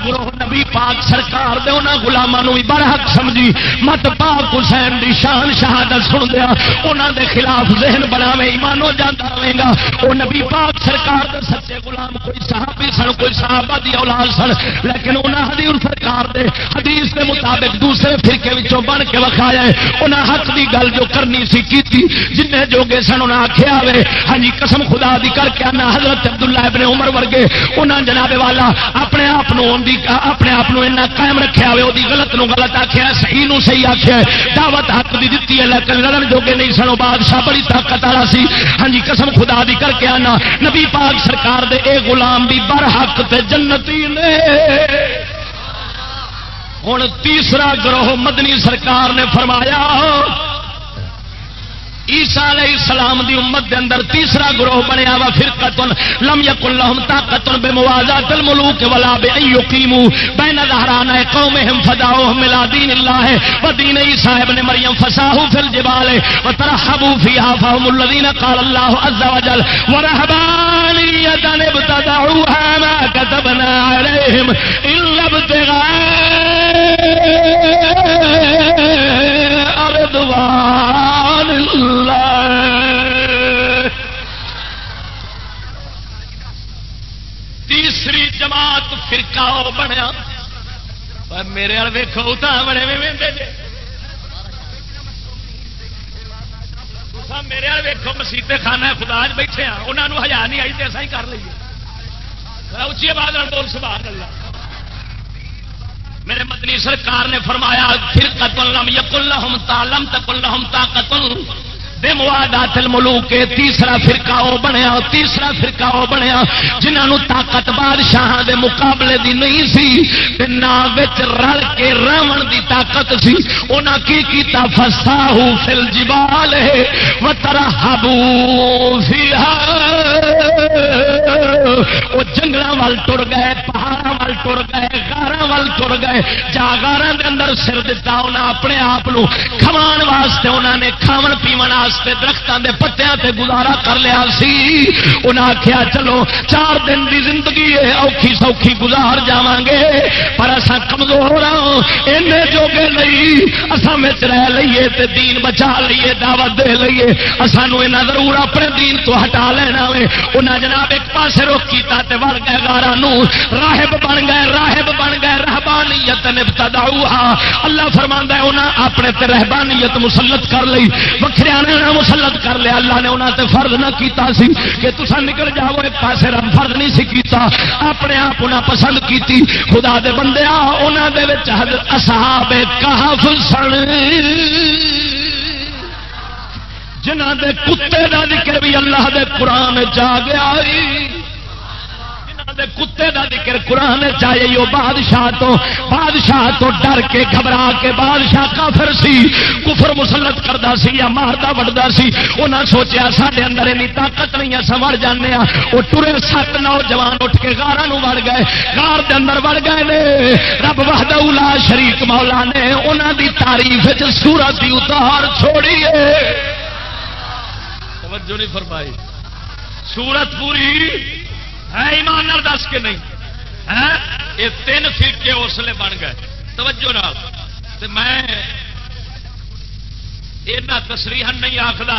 گروہ نبی پاک سرکار دے انہاں غلاماں نو برحق سمجھی۔ مت پاک حسین دی شان شہادت سن دیا۔ انہاں دے خلاف ذہن بناوے ایمانو جاندا رہے گا۔ او نبی پاک سرکار دے سچے غلام کوئی صحابی سن، کوئی صحابہ دی اولاد سن۔ لیکن انہاں حضور سرکار دے حدیث دے مطابق دوسرے فرقے وچوں بن کے وکھایا ہے۔ انہاں حق دی گل جو کرنی سی کیتی جن جوگے سن، انہاں آکھیا وے ہاں جی قسم خدا دی کر کے انا حضرت عبداللہ ابن عمر ورگے۔ انہاں جناب والا، اپنے آپ اپنے آپ قائم رکھا ہوئے وہ غلط نو آخیا صحیح نو صحیح آخیا دعوت حق دی دیتی ہے، لیکن لڑن جوگے نہیں سنو بادشاہ بڑی طاقت والا سی۔ ہاں جی قسم خدا دی کر کے آنا۔ نبی پاک سرکار دے اے غلام بھی بر حق تے جنتی نے۔ ہوں تیسرا گروہ مدنی سرکار نے فرمایا عیسا علیہ السلام دی امت دے اندر تیسرا گروہ بنیا وا فرقتن، لم یکن لهم طاقت بموازات الملوک ولا بان يقيموا بين ظهران قومهم فدعوهم الى دين الله ودين عيسى ابن مريم فساهوا في الجبال وترحبوا فيها فهم الذين قال الله عز وجل ورهبانية ابتدعوها ما كتبنا عليهم الا ابتغاء جماعت فرقہ بنیا۔ میرے ویکو ویکو تو بڑے میرے وال ویکو مسیطے خانہ خدا بیٹھے ہیں انہوں ہزار نہیں آئی تو ایسا ہی کر لیے اچھی آواز بول سوال اللہ۔ میرے مدنی سرکار نے فرمایا پھر قتل لم یقل لہم تالم تکل لہم طاقت بے موادات الملوک تیسرا فرقہ وہ بنیا تیسرا فرقہ وہ بنیا جنہوں طاقت بادشاہ دے مقابلے دی نہیں سی نہ رل کے راون دی طاقت سی۔ انہاں کی کیتا؟ فساہو فل جبال و ترحبو فیہا وہ جنگل وال ٹر گئے پہاڑوں وال ٹر گئے گارا وال ٹر گئے۔ جا گارا دے اندر سر دتا، انہاں اپنے آپ کھوان واسطے انہوں نے کھاون پیون واسطے درختوں کے پتیاں تے گزارا کر لیا سی۔ انہیں آخیا چلو چار دن دی زندگی ہے، اوکھی سوکھی گزار جا گے پر اصا کمزور ہاں جوگے نہیں۔ اصل رہ لیے تے دین بچا لیے دعوت دے لیے سانو یہاں ضرور اپنے دین تو ہٹا لینا وے۔ انہیں جناب ایک پاس روک رخ کیتا تے وڑ گئے گارا راہب بن گئے، راہب بن گئے، رہبانیت ابتداؤہا اللہ فرماندا ہے انہاں اپنے تے رہبانیت مسلط کر لی وکھریا نے مسلط کر لیا۔ اللہ نے انہوں نے فرض نہ کیتا سی کہ تسا نکل جاؤ، ایک پاسے رب فرض نہیں سی کیتا۔ اپنے آپ انہیں پسند کیتی۔ خدا دے بندے انہوں دے وچ حضرت اصحاب کہف سن۔ جنہ دے کتے دا ذکر بھی اللہ دے قرآن جا گیا۔ دے کتے دا ذکر قرآن چاہیے وہ بادشاہ تو بادشاہ تو ڈر کے گھبرا کے بادشاہ کافر سی، کفر مسلط کرتا سی یا مارتا وڈتا سی۔ انہیں سوچیا سارے اندر اینی طاقت نہیں ہے مر جانے وہ ٹرے سات نوجوان اٹھ کے گارا وڑ گئے۔ گار دے اندر وڑ گئے نے۔ رب وحدہ اولا شریک مولا نے انہوں دی تعریف سورت کی اتار چھوڑی ہے۔ توجہ نہیں فرمائی۔ سورت پوری ہے ایمان دس کے نہیں؟ یہ تین فرقے اس لیے بن گئے۔ توجہ نال۔ میں تصریح نہیں آخر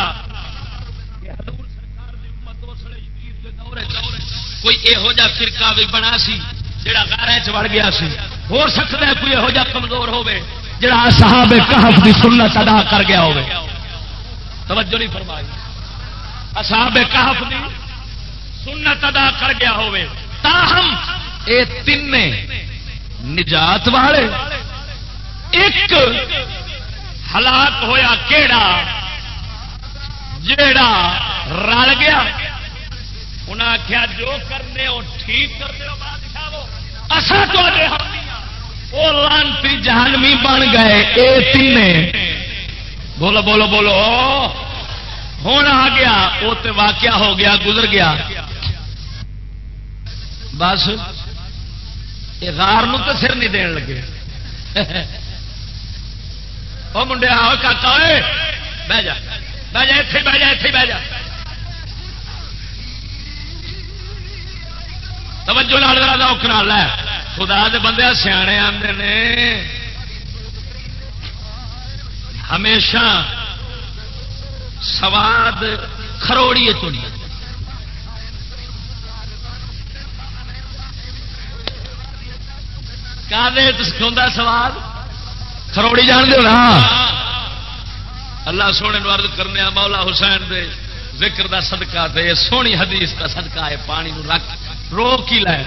کوئی یہو جا فرقہ بھی بنا سی جڑا گارے چڑ گیا سی۔ ہو سکتا ہے کوئی یہو جا کمزور ہوے جڑا صاحب کہف کی سنت ادا کر گیا ہوے توجہ نہیں فرمائی۔ اصحاب کہف دی سنت ادا کر گیا ہوئے تاہم، اے تین نجات والے، ایک ہلاک ہویا کیڑا، جیڑا رل گیا۔ انہیں آخیا جو کرنے وہ ٹھیک کرتے اصا تو وہ لانتی جہانوی بن گئے، اے تین بولو بولو بولو۔ ہوں آ گیا وہ تو واقعہ ہو گیا، گزر گیا۔ بس یہ تو سر نہیں دین لگے۔ وہ منڈے آ کا بہ جا بہ جا اتے بہ جا اتے بہ جا۔ توجہ لال لگا اوکھنا لے۔ خدا دے بندے سیانے آتے نے۔ ہمیشہ سواد کروڑی چڑی سکھا سوال؟ کروڑی جان دو نا؟ اللہ سونے ورد کرنے مولا حسین دے ذکر دا صدقہ دے سونی حدیث دا صدقہ ہے، پانی نو رکھ روک ہی لے۔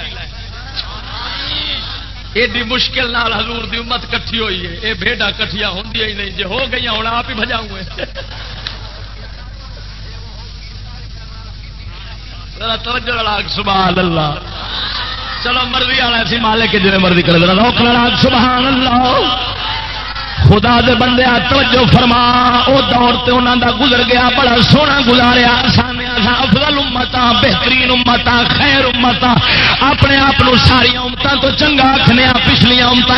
ایڈی مشکل نال حضور دی امت کٹھی ہوئی ہے۔ یہ بھیڈا کٹھیا ہوں ہی نہیں جی ہو گئی ہوں آپ ہی بجاؤں گے۔ توجہ سبحان اللہ۔ چلو مرضی والا سی مالک جی مرضی کر روکنا سبحان اللہ۔ خدا دے بندے توجہ فرما وہ دور تے انہوں دا گزر گیا، بڑا سونا گزاریا افضل امت بہترین امت خیر امت اپنے آپ ساری امتوں تو چنگا آخنے پچھلیا امت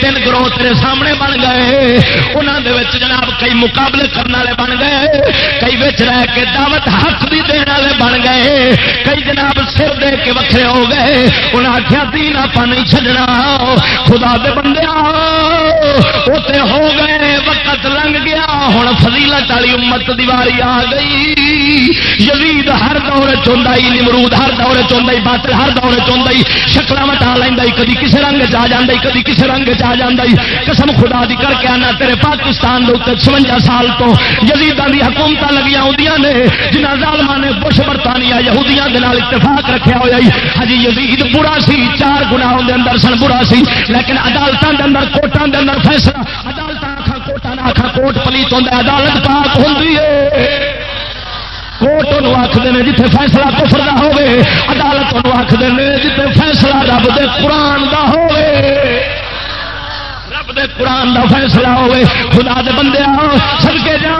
تین گروہ تیرے سامنے بن گئے۔ انہوں دے وچ جناب کئی مقابلے کرنے والے بن گئے۔ کئی بچ رہ کے دعوت حق بھی دن والے بن گئے۔ کئی جناب سر دے کے وکھرے ہو گئے۔ انہیں آخیا دین آپ نہیں چڈنا خدا دے بندے وہ ہو گئے، وقت لنگ گیا۔ ہوں فضیلت والی امت دیواری آ گئی۔ یزید ہر دور چاہیے نمرود ہر دور چاہیے باطل ہر دور چاہیے شکل مٹا لینا کدی کسی رنگ چ آ جا کدی کسی رنگ چ آ جا قسم خدا دی کر کے آنا، تیرے پاکستان کے چونجا سال تو یزیدان کی حکومت لگی آدی نے جنہ ظالمان نے بش برطانیہ یہودیاں کے اتفاق رکھا ہوا ہجی یزید برا سی، چار گنا اندر سن برا سی، لیکن عدالتوں کے اندر کوٹان کے اندر فیصلہ عدالت آخا کوٹا نہ آخا کوٹ پلیت ہوں عدالت پاک ہوں کوٹ آخر نے جیتے فیصلہ کفر کا ہوے عدالت آخر نے جیتے فیصلہ رب دے قرآن کا ہوے رب دے قرآن دا فیصلہ ہوئے خدا دے بندے سب کے جا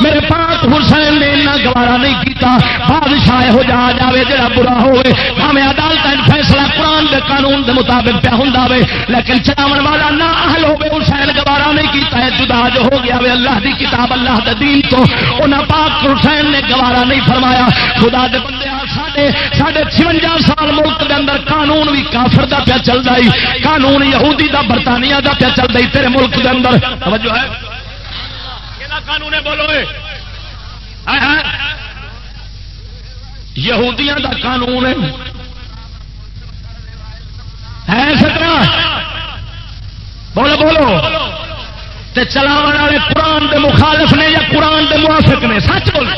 میرے پاک حسین نے اتنا گوارا نہیں کیتا، بادشاہ ہو جا جاوے جڑا برا ہوئے ہمیں عدالت فیصلہ قرآن دے قانون دے مطابق پہ ہوں لیکن چلاو والا نہ اہل ہوئے ہے جو ہو گیا وے اللہ دی کتاب اللہ دے دین تو۔ انہیں پاک حسین نے گوارا نہیں فرمایا خدا دے بندے ساڈے ساڈے چونجا سال ملک دے اندر قانون بھی کافر دا پیا چل رہا قانون یہودی دا برطانیہ دا پیا چل رہی تیرے ملک کے اندر۔ توجہ ہے۔ قانون ہے بولو یہودیاں دا قانون ہے۔ سترا بولو بولو۔ تے چلاو والے قرآن دے مخالف نے یا قرآن دے موافق نے؟ سچ بول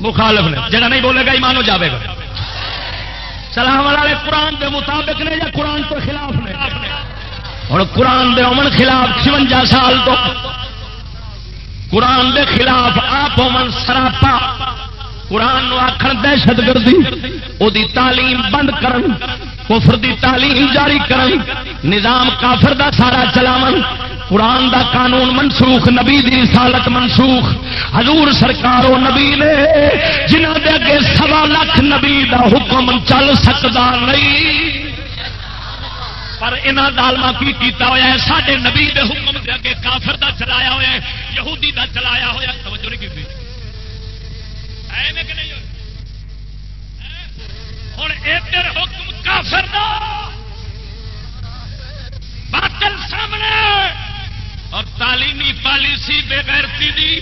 مخالف نے۔ جگہ نہیں بولے گا ایمان ہو جاوے گا۔ سلام والے قرآن دے مطابق نے یا قرآن کے خلاف نے؟ ہوں قرآن دے امن خلاف چونجا سال تو۔ قرآن دے خلاف آپ امن سراپا۔ قرآن آخر دہشت گردی۔ وہ تعلیم بند کرن۔ کفر دی تعلیم جاری کرن، نظام کافر دا سارا چلاون، قرآن دا قانون منسوخ، نبی دی رسالت منسوخ۔ حضور سرکار و نبی نے جنہ دے اگے سوا لاکھ نبی دا حکم چل سکتا نہیں۔ پر انہاں دالما کی کیتا ہوا ہے سارے نبی دے حکم دے اگے کافر دا چلایا ہوا ہے، یہودی دا چلایا ہوا توجہ نہیں کی ہوں ادھر حکم کافر دا۔ باطل سامنے اور تعلیمی پالیسی بےغیرتی دی،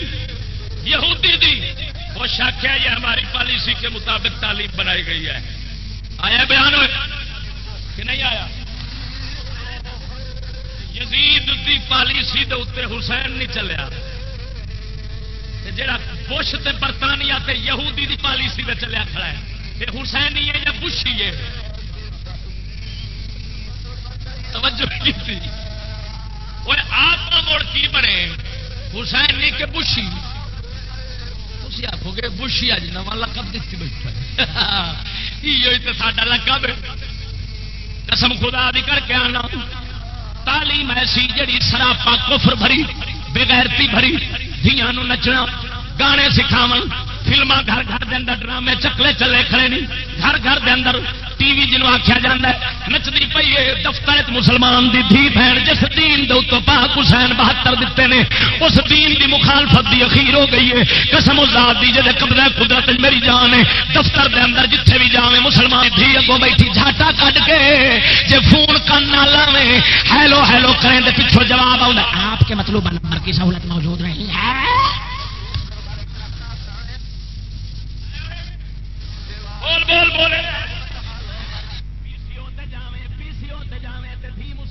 یہودی دی۔ وہ شاخیا یہ ہماری پالیسی کے مطابق تعلیم بنائی گئی ہے۔ آیا بیان ہو کہ نہیں آیا؟ یزید دی پالیسی دے اتنے حسین نہیں چلیا۔ جڑا بش تے برطانیہ تے یہودی دی پالیسی میں چلیا کھڑا ہے۔ یہ حسین ہی ہے یا بش ہی ہے توجہ کی تھی۔ آپ مڑ کی بنے؟ حسین نہیں کہ بشی تھی آخو گے بشی اج نوا لقب دیتی بیٹھا (laughs) یہ تو ساڈا لقب قسم خدا دی کر کے آنا۔ تعلیم ایسی جڑی سراپا کفر بھری بغیرتی بھری دیا نچنا، گانے سکھاو فلما گھر گھر دے اندر ڈرامے چکلے چلے کھڑے نہیں، گھر گھر دے اندر ٹی وی جنوب آخیا جا نچتی پی ہے دفتر مسلمان دی دھی بہن جس دین دے اتو پاک حسین بہتر دیتے ہیں اس دین دی مخالفت دی اخیر ہو گئی ہے قسم ازاد دی جی قبضہ قدرت میری جان ہے دفتر دے اندر جتھے بھی جاوے مسلمان دھی اگوں بیٹھی جھاٹا کٹ کے، جے فون کن نہ لاوے ہیلو ہیلو، کریں تو پچھو جواب آؤں آپ کے مطلوبہ نمبر کی سہولت موجود نہیں ہے بول بول بولے۔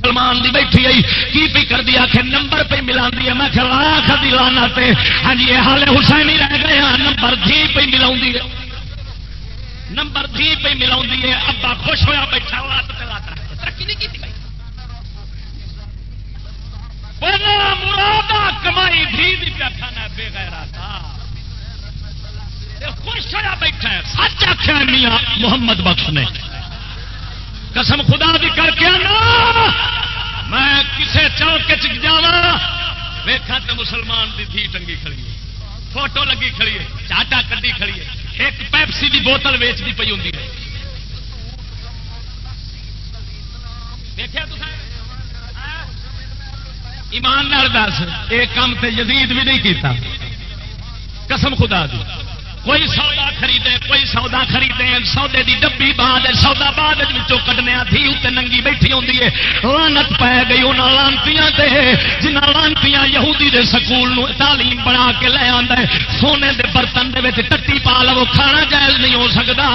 مسلمان دی بیٹھی آئی کی پی کر دیا کہ نمبر پہ ملا دیا میں کھلا کدی لانا ہاں جی حال حسین ہی رہ گئے ہاں نمبر دھی پہ ملا نمبر دھی پہ ملا ابا خوش ہوا بیٹھا ترقی نہیں کی کمائی بھی پیا کھانا بے تھا۔ خوش ہوا بیٹھا ہے سچ آخیا میاں محمد بخش نے۔ قسم خدا بھی کر کے آنا۔ میں کسے چوک جا ویخا تو مسلمان کی دھی ٹنگی کھڑی ہے۔ فوٹو لگی کھڑی ہے۔ چاٹا کدی کھڑی ہے۔ ایک پیپسی کی بوتل ویچتی پی ہوں دیکھا ایماندار دس یہ کام تے یزید بھی نہیں کیتا۔ قسم خدا دی۔ کوئی سودا خریدے، کوئی سودا خریدے، سودے دی ڈبی بعد، سودا بعد کٹنے تھی اتنے ننگی بیٹھی ہوتی ہے، لانت پی گئی انہوں لانتیاں تے۔ جنہ لانتیاں یہودی دے سکول نو تعلیم بنا کے لے آتا ہے، سونے دے برتن دے وچ ٹٹی پا لو کھانا جائز نہیں ہو سکتا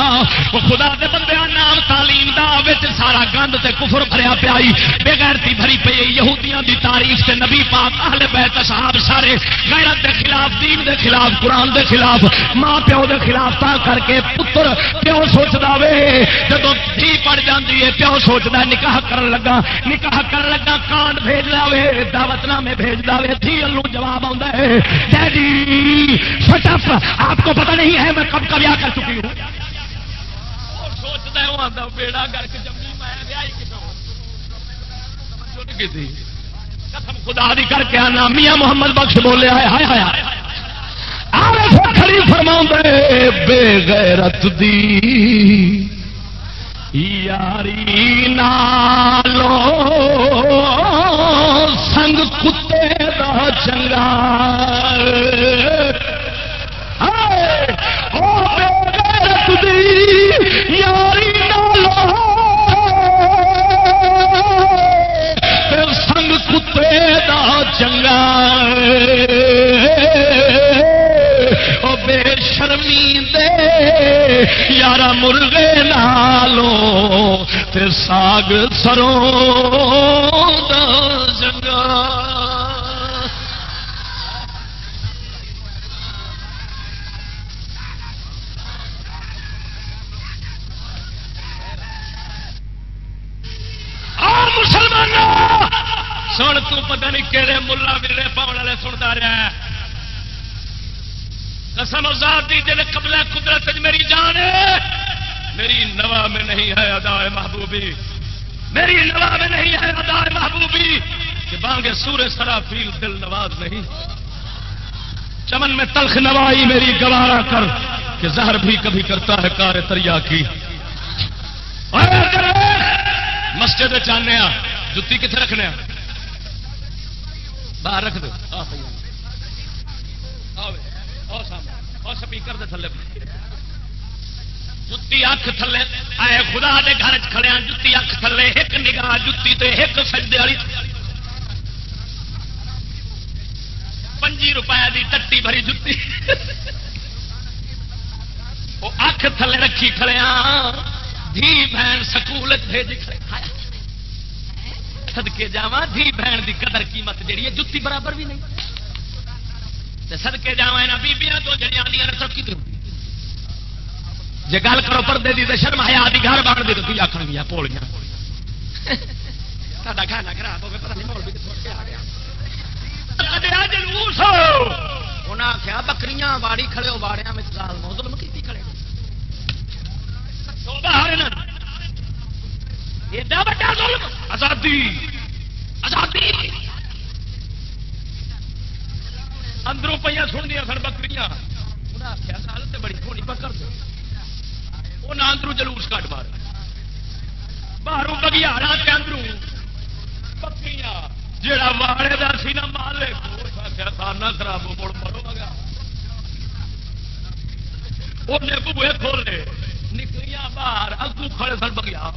وہ خدا دے بندے نام تعلیم دا وچ سارا گند تے کفر بھریا پیائی بےغیرتی بھری پی یہودیاں دی تعریف تے نبی پاک اہل بیت صاحب سارے غیرت دے خلاف، دین دے خلاف، قرآن دے خلاف، ماں پیو دے خلاف تا کر کے پتر پیو سوچتا وے۔ جب تھی جی پڑ جاتی ہے، پیو سوچتا نکاح کر لگا، نکاح کر لگا، کان بھیج لے دعوت نامے بھیج دے تھی الو جواب آ ڈیڈی، فٹف، آپ کو پتہ نہیں ہے میں کب کا کب کر چکی ہوں۔ سوچتا ہوں بیڑا کر کے جمی میں خدا دی کر کے آنا، میاں محمد بخش بولے آئے، ہائے ہائے فرما بے غیرت دی۔ یاری نالو سنگ کتے دا چنگا۔ بے یاری نالو۔ سنگ کتے دا چنگا۔ شرمی دے یارا مرغے نالو تے ساگ سرو جگا مسلمان سن تو پتہ نہیں کہڑے ملا میرے پاؤن والے سنتا رہا ہے قسم آزادی جن قبل قدرت میری جان ہے، میری نوا میں نہیں ہے ادا محبوبی۔ میری نوا میں نہیں ہے ادا محبوبی۔ کہ بانگے سورے سرا دل نواز نہیں۔ چمن میں تلخ نوائی میری گوارا کر، کہ زہر بھی کبھی کرتا ہے کار تریا کی۔ مسجد چاہنے جتی کتنے رکھنے باہر رکھ دو۔ سپیکر تھلے جتی اکھ تھلے۔ آئے خدا دے گھر کھڑے ہاں، جتی اکھ تھلے۔ ایک نگاہ، جتی تے ایک سجدے والی۔ پنجی روپئے دی ٹٹی بھری جتی۔ وہ اکھ تھلے رکھی کھڑے ہاں۔ دھی بہن سکول بھیج سدکے جا دھی بہن دی قدر قیمت جیڑی ہے، جتی برابر بھی نہیں۔ سدکے جا بیبیاں تو جڑی آدی ترقی تو جی گل کرو پردے دی تو شرم ہے آدھی گھر بن دی تو کی آخر گیا، پولیاں۔ کھانا خراب ہو گیا پتا نہیں مول بھی کتنے آ گیا۔ جلوس انہیں آخیا بکریاں واڑی کھڑے ہو میں گال موزل کی کھڑے ایڈا وا آزادی۔ آزادی۔ اندروں پہ سن دیا سن بکری انہیں آخیا گل تو بڑی تھوڑی پکڑ دو وہ نہ اندروں جلوس کٹ مار باہر بگیارا کے اندروں بکری جا واڑے کا سی نا مال کھانا خراب مڑ مرو گا انہیں بوے کھولے، نکلیاں باہر اگو کھڑے سن بگیا۔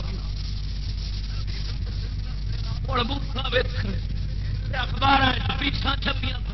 مڑ بوسا ویچ اخبار پیچھا چھپیاں۔